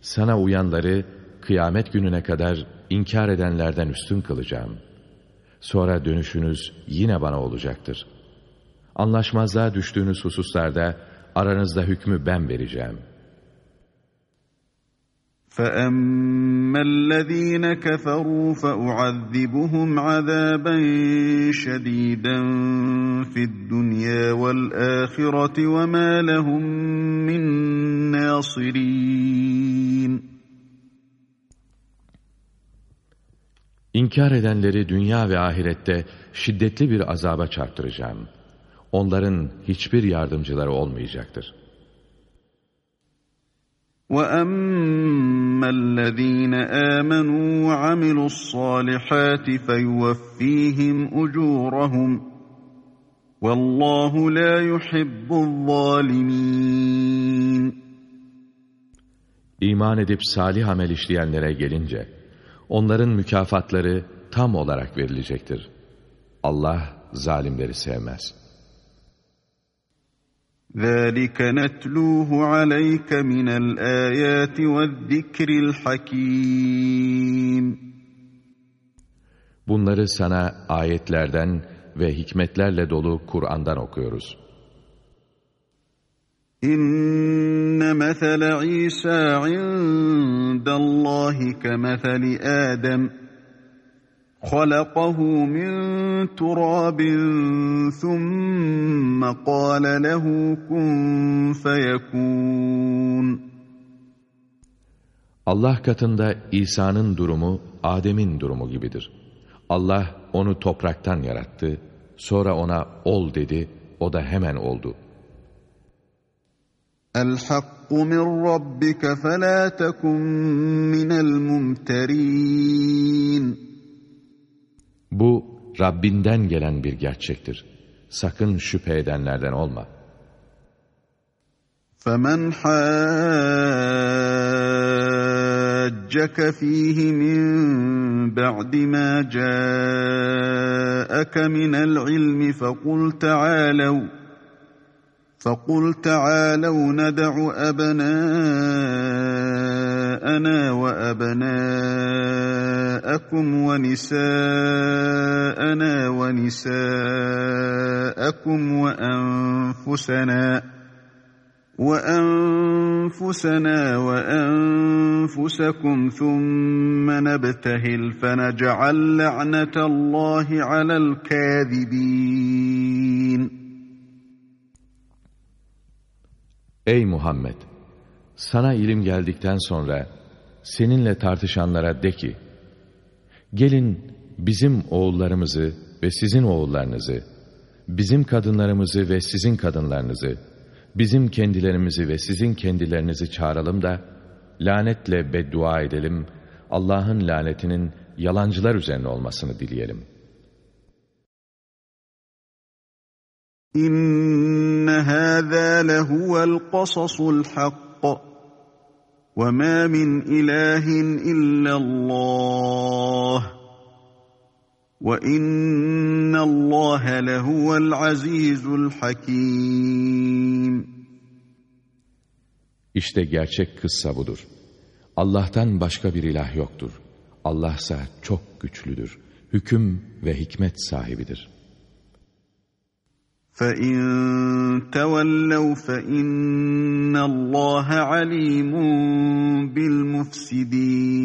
Sana uyanları kıyamet gününe kadar inkar edenlerden üstün kılacağım.'' Sonra dönüşünüz yine bana olacaktır. Anlaşmazlığa düştüğünüz hususlarda aranızda hükmü ben vereceğim. فَأَمَّا الَّذ۪ينَ كَفَرُوا فَأُعَذِّبُهُمْ عَذَابًا شَد۪يدًا فِي الدُّنْيَا وَالْآخِرَةِ وَمَا لَهُمْ مِنْ نَاصِرِينَ İnkar edenleri dünya ve ahirette şiddetli bir azaba çarptıracağım. Onların hiçbir yardımcıları olmayacaktır. وَأَمَّا الَّذ۪ينَ آمَنُوا وَعَمِلُوا الصَّالِحَاتِ فَيُوَفِّيهِمْ أُجُورَهُمْ وَاللّٰهُ لَا يُحِبُّ الظَّالِمِينَ İman edip salih amel işleyenlere gelince, onların mükafatları tam olarak verilecektir. Allah zalimleri sevmez. ذَٰلِكَ نَتْلُوهُ عَلَيْكَ مِنَ الْآيَاتِ وَالذِّكْرِ الْحَكِيمِ Bunları sana ayetlerden ve hikmetlerle dolu Kur'an'dan okuyoruz. İnne mesele İsa indallahi kemeseli Adem خلقه من تراب ثم قال له كن فيكون Allah katında İsa'nın durumu Adem'in durumu gibidir. Allah onu topraktan yarattı, sonra ona ol dedi, o da hemen oldu. الحق من ربك فلا تكن من الممترين Bu Rabbinden gelen bir gerçektir. Sakın şüphe edenlerden olma. فَمَنْ حَاجَّكَ ف۪يهِ مِنْ بَعْدِ مَا جَاءَكَ مِنَ الْعِلْمِ فَقُلْ تَعَالَوْا فَقُلْ تَعَالَوْا نَدْعُ أَبْنَاءَنَا وَأَبْنَاءَكُمْ وَنِسَاءَنَا وَنِسَاءَكُمْ وَأَنفُسَنَا وَأَنفُسَنَا وَأَنفُسَكُمْ ثُمَّ نَبْتَهِلْ فَنَجْعَلْ لَعْنَةَ اللّٰهِ عَلَى الْكَاذِبِينَ Ey Muhammed! Sana ilim geldikten sonra seninle tartışanlara de ki, Gelin bizim oğullarımızı ve sizin oğullarınızı, bizim kadınlarımızı ve sizin kadınlarınızı, bizim kendilerimizi ve sizin kendilerinizi çağıralım da, lanetle beddua edelim, Allah'ın lanetinin yalancılar üzerine olmasını dileyelim. İnne hâzâ lehuvel qasasul hakk. وَمَا مِنْ إِلَٰهٍ إِلَّا اللّٰهِ وَإِنَّ اللّٰهَ لَهُوَ الْعَز۪يزُ الْحَك۪يمُ İşte gerçek kıssa budur. Allah'tan başka bir ilah yoktur. Allah ise çok güçlüdür. Hüküm ve hikmet sahibidir. فَاِنْ تَوَلَّوْا فَاِنَّ اللّٰهَ عَل۪يمٌ بِالْمُفْسِد۪ينَ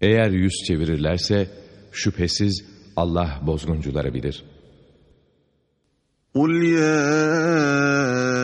Eğer yüz çevirirlerse şüphesiz Allah bozguncuları bilir. قُلْ يَا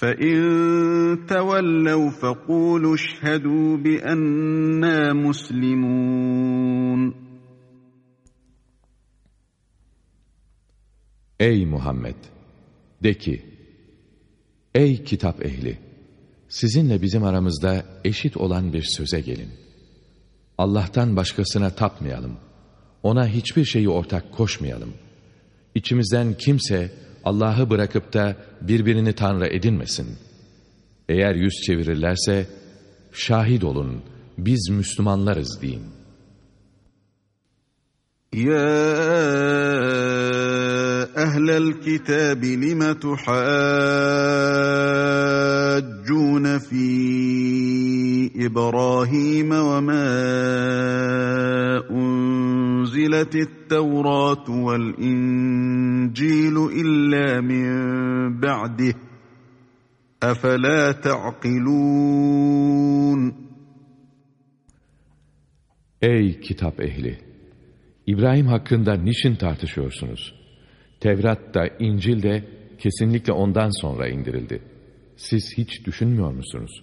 فَاِنْ تَوَلَّوْا فَقُولُوا اشْهَدُوا بِأَنَّا مُسْلِمُونَ Ey Muhammed! De ki, Ey kitap ehli! Sizinle bizim aramızda eşit olan bir söze gelin. Allah'tan başkasına tapmayalım. Ona hiçbir şeyi ortak koşmayalım. İçimizden kimse Allah'ı bırakıp da birbirini Tanrı edinmesin. Eğer yüz çevirirlerse, şahit olun, biz Müslümanlarız deyin. Ya ehlel kitabi lime tuhaccune fi İbrahim ve ma أنزلت التوراة والإنجيل إلا من بعده أَفَلَا تَعْقِلُونَ Ey kitap ehli! İbrahim hakkında niçin tartışıyorsunuz? Tevrat da İncil de kesinlikle ondan sonra indirildi. Siz hiç düşünmüyor musunuz?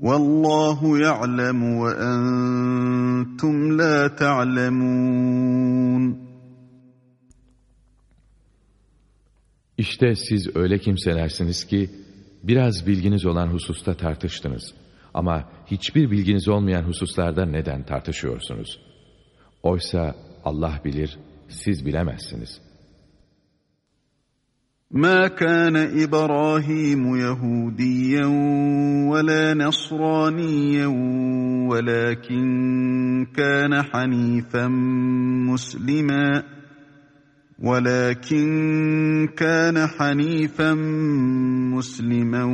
Vallahu ya'lemu ve entum la ta'lemun. İşte siz öyle kimselersiniz ki biraz bilginiz olan hususta tartıştınız. Ama hiçbir bilginiz olmayan hususlarda neden tartışıyorsunuz? Oysa Allah bilir, siz bilemezsiniz.'' مَا كَانَ إِبْرَاهِيمُ يَهُودِيًّا وَلَا نَصْرَانِيًّا وَلَكِنْ كَانَ حَنِيفًا مُسْلِمًا ولكن كان حنيفا مسلما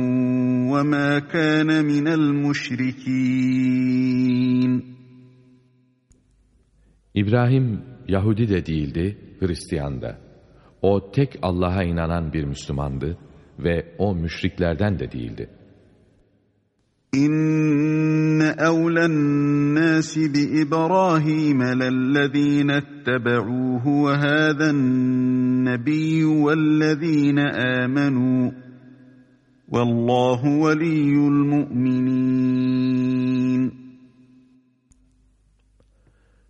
وما كان من المشركين İbrahim Yahudi de değildi, Hristiyan da. O tek Allah'a inanan bir Müslümandı ve o müşriklerden de değildi. İnne evlen nasi bi İbrahim lellezine ettebe'uhu ve hâzen nebiyyü vellezine âmenû. Vallahu veliyyul mu'minin.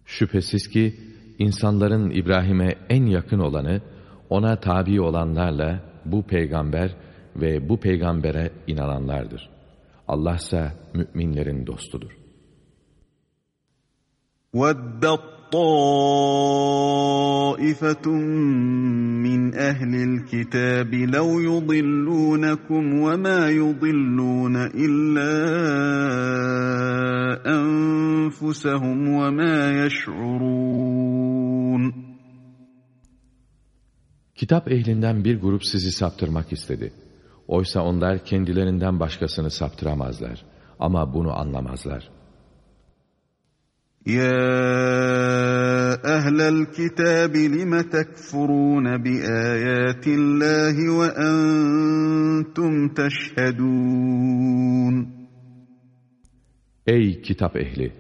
Şüphesiz ki insanların İbrahim'e en yakın olanı, ona tabi olanlarla bu peygamber ve bu peygambere inananlardır. Allah ise müminlerin dostudur. وَدَّتْ طَائِفَةٌ مِّنْ أَهْلِ الْكِتَابِ لَوْ يُضِلُّونَكُمْ وَمَا يُضِلُّونَ إِلَّا أَنفُسَهُمْ وَمَا يَشْعُرُونَ Kitap ehlinden bir grup sizi saptırmak istedi. Oysa onlar kendilerinden başkasını saptıramazlar. Ama bunu anlamazlar. Ya ehlel kitabi lime tekfurun bi ayatillahi ve entum teşhedun. Ey kitap ehli!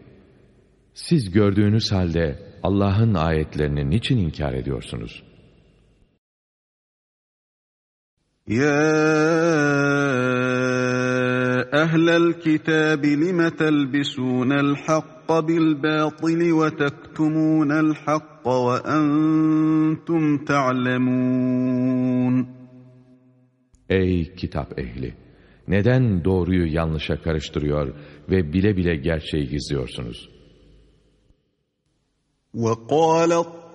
Siz gördüğünüz halde Allah'ın ayetlerini niçin inkar ediyorsunuz? يا أهل الكتاب لم تلبسون الحق بالباطل وتكتمون الحق وأنتم تعلمون Ey kitap ehli! Neden doğruyu yanlışa karıştırıyor ve bile bile gerçeği gizliyorsunuz? وَقَالَ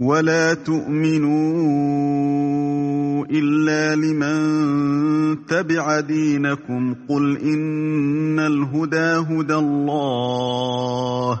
ولا تؤمنوا إلا لمن تبع دينكم قل إن الهدى هدى الله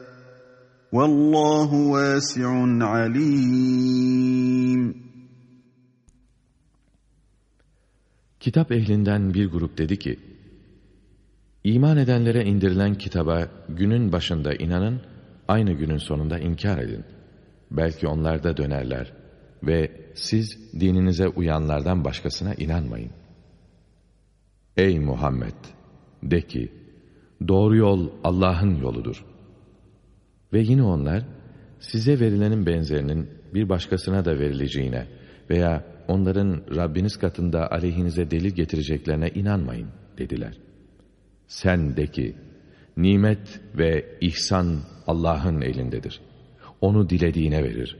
Vallahu vasi'un alim. Kitap ehlinden bir grup dedi ki, İman edenlere indirilen kitaba günün başında inanın, aynı günün sonunda inkar edin. Belki onlar da dönerler ve siz dininize uyanlardan başkasına inanmayın. Ey Muhammed! De ki, doğru yol Allah'ın yoludur.'' Ve yine onlar, size verilenin benzerinin bir başkasına da verileceğine veya onların Rabbiniz katında aleyhinize delil getireceklerine inanmayın dediler. Sen de ki, nimet ve ihsan Allah'ın elindedir. Onu dilediğine verir.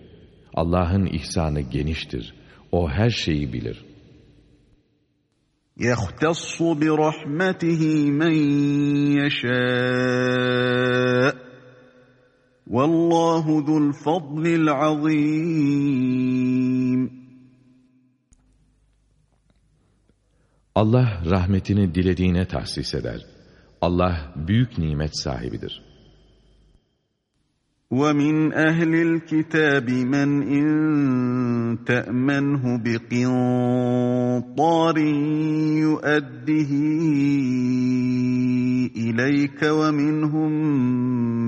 Allah'ın ihsanı geniştir. O her şeyi bilir. يَخْتَصُّ بِرَحْمَتِهِ مَنْ يَشَاءُ Vallahu zul fadlil azim. Allah rahmetini dilediğine tahsis eder. Allah büyük nimet sahibidir.'' وَمِنْ أَهْلِ الْكِتَابِ مَنْ إِنْ تَأْمَنْهُ بِقِنْطَارٍ يُؤَدِّهِ إِلَيْكَ وَمِنْهُمْ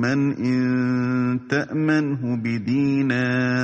مَنْ إِنْ تَأْمَنْهُ بِدِينَارٍ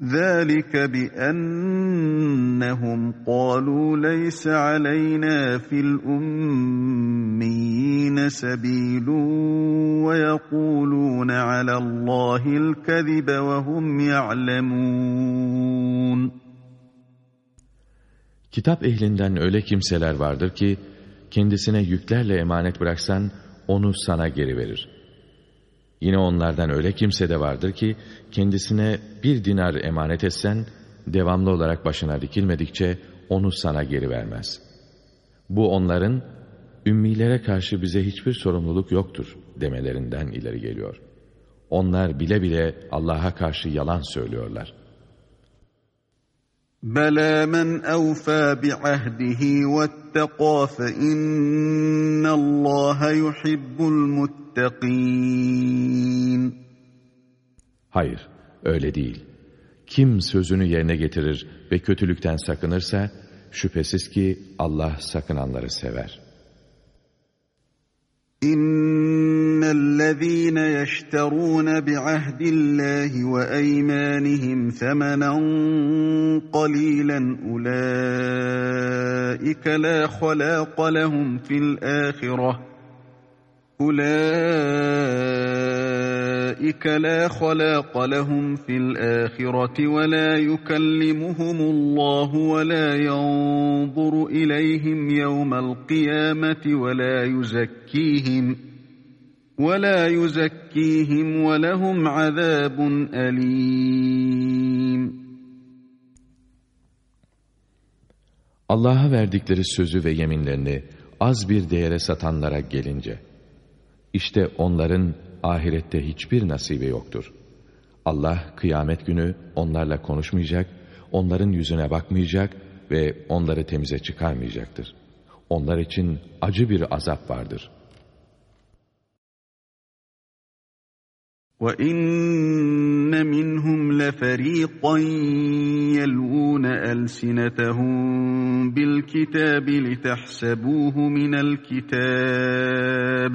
ذَلِكَ بِأَنَّهُمْ قَالُوا لَيْسَ عَلَيْنَا فِي الْأُمِّيِّينَ سَبِيلٌ وَيَقُولُونَ عَلَى اللّٰهِ الْكَذِبَ وَهُمْ يَعْلَمُونَ Kitap ehlinden öyle kimseler vardır ki, kendisine yüklerle emanet bıraksan, onu sana geri verir. Yine onlardan öyle kimse de vardır ki, kendisine bir dinar emanet etsen, devamlı olarak başına dikilmedikçe onu sana geri vermez. Bu onların, ümmilere karşı bize hiçbir sorumluluk yoktur demelerinden ileri geliyor. Onlar bile bile Allah'a karşı yalan söylüyorlar. Bela men evfa bi ahdihi vetteka fe innallaha yuhibbul muttakîn. Hayır, öyle değil. Kim sözünü yerine getirir ve kötülükten sakınırsa, şüphesiz ki Allah sakınanları sever.'' إِنَّ الَّذ۪ينَ يَشْتَرُونَ بِعَهْدِ اللّٰهِ وَأَيْمَانِهِمْ ثَمَنًا قَلِيلًا اُولَٰئِكَ لَا خَلَاقَ لَهُمْ فِي الْآخِرَةِ أولئك لا خلاق لهم في الآخرة ولا يكلمهم الله ولا ينظر إليهم يوم القيامة ولا يزكيهم ولا يزكيهم ولهم عذاب أليم. Allah'a verdikleri sözü ve yeminlerini az bir değere satanlara gelince, işte onların ahirette hiçbir nasibi yoktur. Allah kıyamet günü onlarla konuşmayacak, onların yüzüne bakmayacak ve onları temize çıkarmayacaktır. Onlar için acı bir azap vardır. وَإِنَّ مِنْهُمْ لَفَرِيقًا يَلْوُونَ أَلْسِنَتَهُم بِالْكِتَابِ لِتَحْسَبُوهُ مِنَ الْكِتَابِ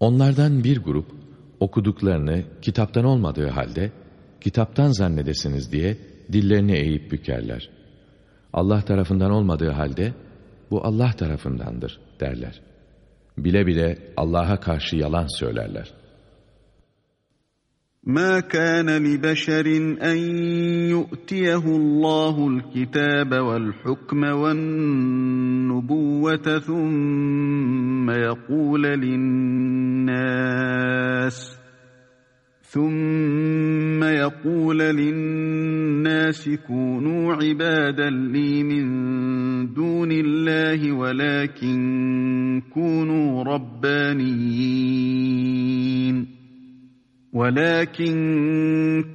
Onlardan bir grup okuduklarını kitaptan olmadığı halde kitaptan zannedesiniz diye dillerini eğip bükerler. Allah tarafından olmadığı halde bu Allah tarafındandır derler. Bile bile Allah'a karşı yalan söylerler. ما كان لبشر أن يؤتيه الله الكتاب والحكم والنبوة ثم يقول للناس ثم يقول للناس كونوا عبادا لي من دون الله ولكن كونوا ربانيين. ولكن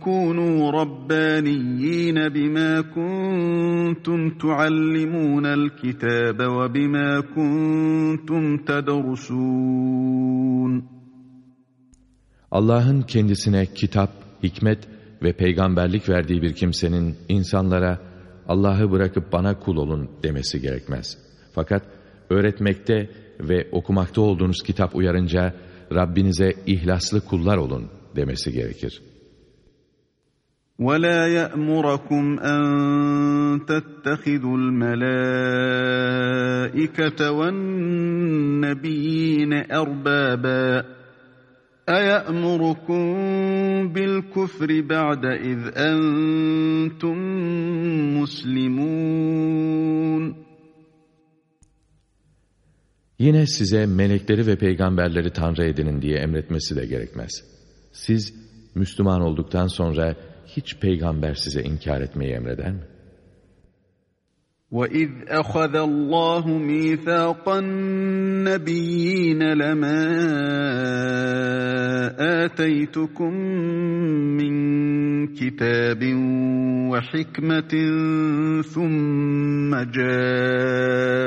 كونوا ربانيين بما كنتم تعلمون الكتاب وبما كنتم تدرسون Allah'ın kendisine kitap, hikmet ve peygamberlik verdiği bir kimsenin insanlara Allah'ı bırakıp bana kul olun demesi gerekmez. Fakat öğretmekte ve okumakta olduğunuz kitap uyarınca Rabbinize ihlaslı kullar olun demesi gerekir. وَلَا يَأْمُرَكُمْ أَن تَتَّخِذُوا الْمَلَائِكَةَ وَالنَّبِيِّينَ أَرْبَابًا أَيَأْمُرُكُم بِالْكُفْرِ بَعْدَ إِذْ أَنْتُمْ مُسْلِمُونَ Yine size melekleri ve peygamberleri tanrı edinin diye emretmesi de gerekmez. Siz Müslüman olduktan sonra hiç peygamber size inkar etmeyi emreder mi? وَإِذْ أَخَذَ اللّٰهُ مِيثَاقَ النَّبِيِّينَ لَمَا آتَيْتُكُم مِّن كِتَابٍ وَحِكْمَةٍ ثُمَّ جَاءَكُمْ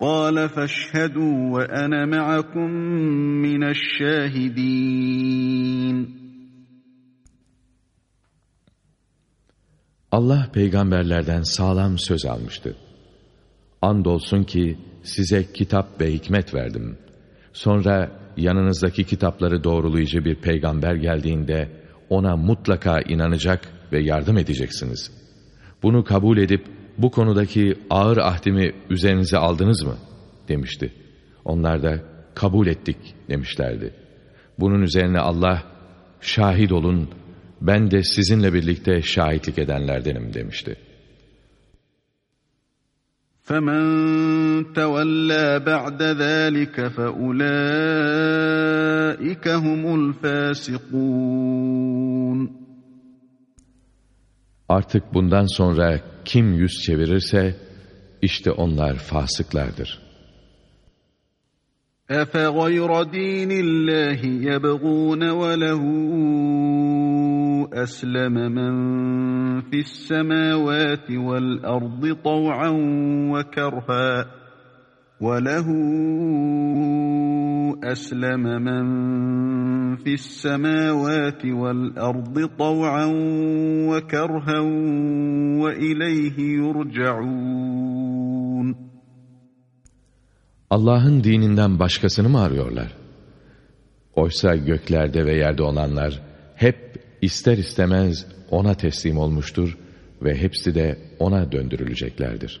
قال فاشهدوا وأنا معكم من الشاهدين Allah peygamberlerden sağlam söz almıştı. Andolsun ki size kitap ve hikmet verdim. Sonra yanınızdaki kitapları doğrulayıcı bir peygamber geldiğinde ona mutlaka inanacak ve yardım edeceksiniz. Bunu kabul edip bu konudaki ağır ahdimi üzerinize aldınız mı? demişti. Onlar da kabul ettik demişlerdi. Bunun üzerine Allah şahit olun ben de sizinle birlikte şahitlik edenlerdenim demişti. فَمَنْ تَوَلَّى بَعْدَ ذَٰلِكَ فَأُولَٰئِكَ هُمُ الْفَاسِقُونَ Artık bundan sonra kim yüz çevirirse işte onlar fasıklardır. Efe gayra dinillahi yebğûne ve lehu esleme men fis semâvâti vel ardı tav'an ve kerhâ. وَلَهُ أَسْلَمَ مَنْ فِي السَّمَاوَاتِ وَالْأَرْضِ طَوْعًا وَكَرْهًا وَإِلَيْهِ يُرْجَعُونَ Allah'ın dininden başkasını mı arıyorlar? Oysa göklerde ve yerde olanlar hep ister istemez O'na teslim olmuştur ve hepsi de O'na döndürüleceklerdir.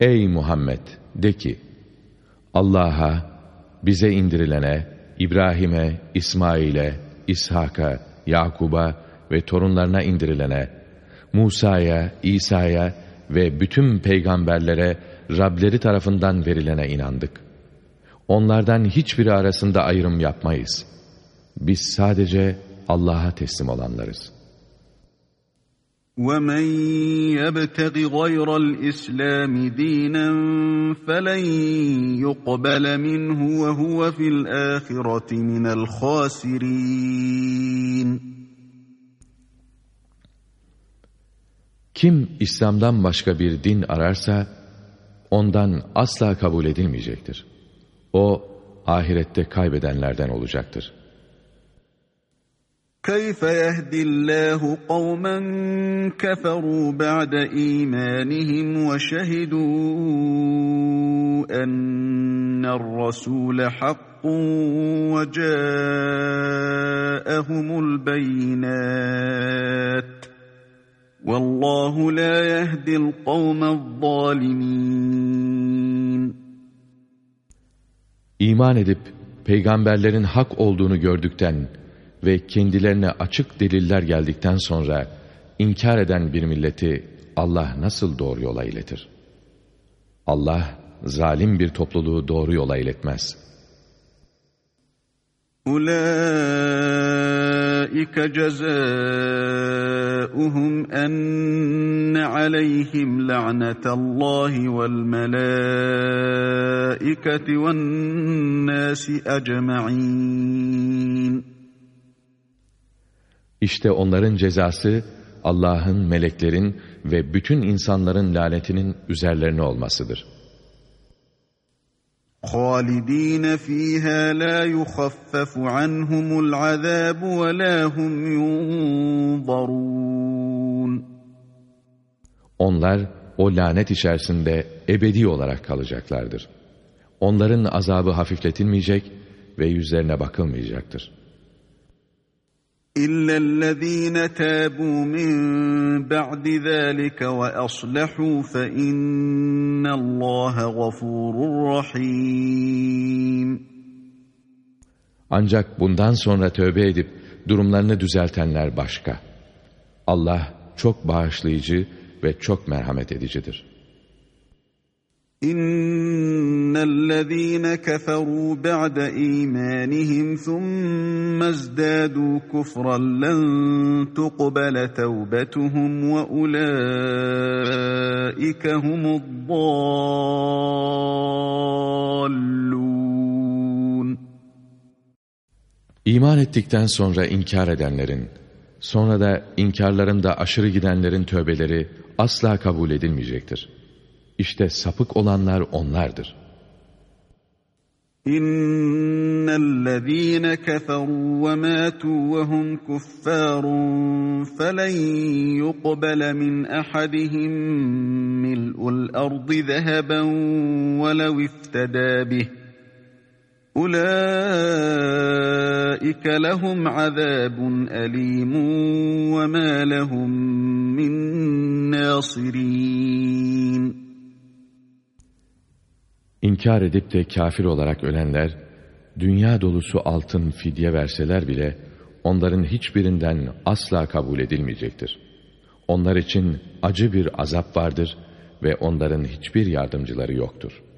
Ey Muhammed! De ki, Allah'a, bize indirilene İbrahim'e, İsmail'e, İshak'a, Yakub'a ve torunlarına indirilene, Musa'ya, İsa'ya ve bütün peygamberlere Rableri tarafından verilene inandık. Onlardan hiçbiri arasında ayrım yapmayız. Biz sadece Allah'a teslim olanlarız. وَمَنْ يَبْتَغِ غَيْرَ الْإِسْلَامِ دِينًا فَلَنْ يُقْبَلَ مِنْهُ وَهُوَ فِي الْآخِرَةِ مِنَ الْخَاسِرِينَ Kim İslam'dan başka bir din ararsa, ondan asla kabul edilmeyecektir. O, ahirette kaybedenlerden olacaktır. كَيْفَ يَهْدِ اللّٰهُ قَوْمًا كَفَرُوا بَعْدَ إِيمَانِهِمْ وَشَهِدُوا أَنَّ الرَّسُولَ حَقٌّ وَجَاءَهُمُ الْبَيِّنَاتِ وَاللّٰهُ لَا يَهْدِ الْقَوْمَ الظَّالِمِينَ. İman edip peygamberlerin hak olduğunu gördükten ve kendilerine açık deliller geldikten sonra inkar eden bir milleti Allah nasıl doğru yola iletir? Allah zalim bir topluluğu doğru yola iletmez. أُولَٰئِكَ جَزَاؤُهُمْ أَنَّ عَلَيْهِمْ لَعْنَةَ اللّٰهِ وَالْمَلَائِكَةِ وَالنَّاسِ أَجْمَعِينَ İşte onların cezası Allah'ın, meleklerin ve bütün insanların lanetinin üzerlerine olmasıdır. خالدين فيها لا يخفف عنهم العذاب ولا هم ينظرون Onlar o lanet içerisinde ebedi olarak kalacaklardır. Onların azabı hafifletilmeyecek ve yüzlerine bakılmayacaktır. إلا الذين تابوا من بعد ذلك وأصلحوا فإن الله غفور رحيم Ancak bundan sonra tövbe edip durumlarını düzeltenler başka. Allah çok bağışlayıcı ve çok merhamet edicidir. إن الذين كفروا بعد إيمانهم ثم ازدادوا كفرا لن تقبل توبتهم وأولئك هم الضالون İman ettikten sonra inkar edenlerin, sonra da inkarlarında aşırı gidenlerin tövbeleri asla kabul edilmeyecektir. İşte sapık olanlar onlardır. اِنَّ الَّذ۪ينَ كَفَرُوا وَمَاتُوا وَهُمْ كُفَّارٌ فَلَنْ يُقْبَلَ مِنْ اَحَدِهِمْ مِلْءُ الْأَرْضِ ذَهَبًا وَلَوْ اِفْتَدَى بِهِ أُولَٰئِكَ لَهُمْ عَذَابٌ أَلِيمٌ وَمَا لَهُمْ مِنْ نَاصِرِينَ İnkar edip de kafir olarak ölenler, dünya dolusu altın fidye verseler bile, onların hiçbirinden asla kabul edilmeyecektir. Onlar için acı bir azap vardır ve onların hiçbir yardımcıları yoktur.''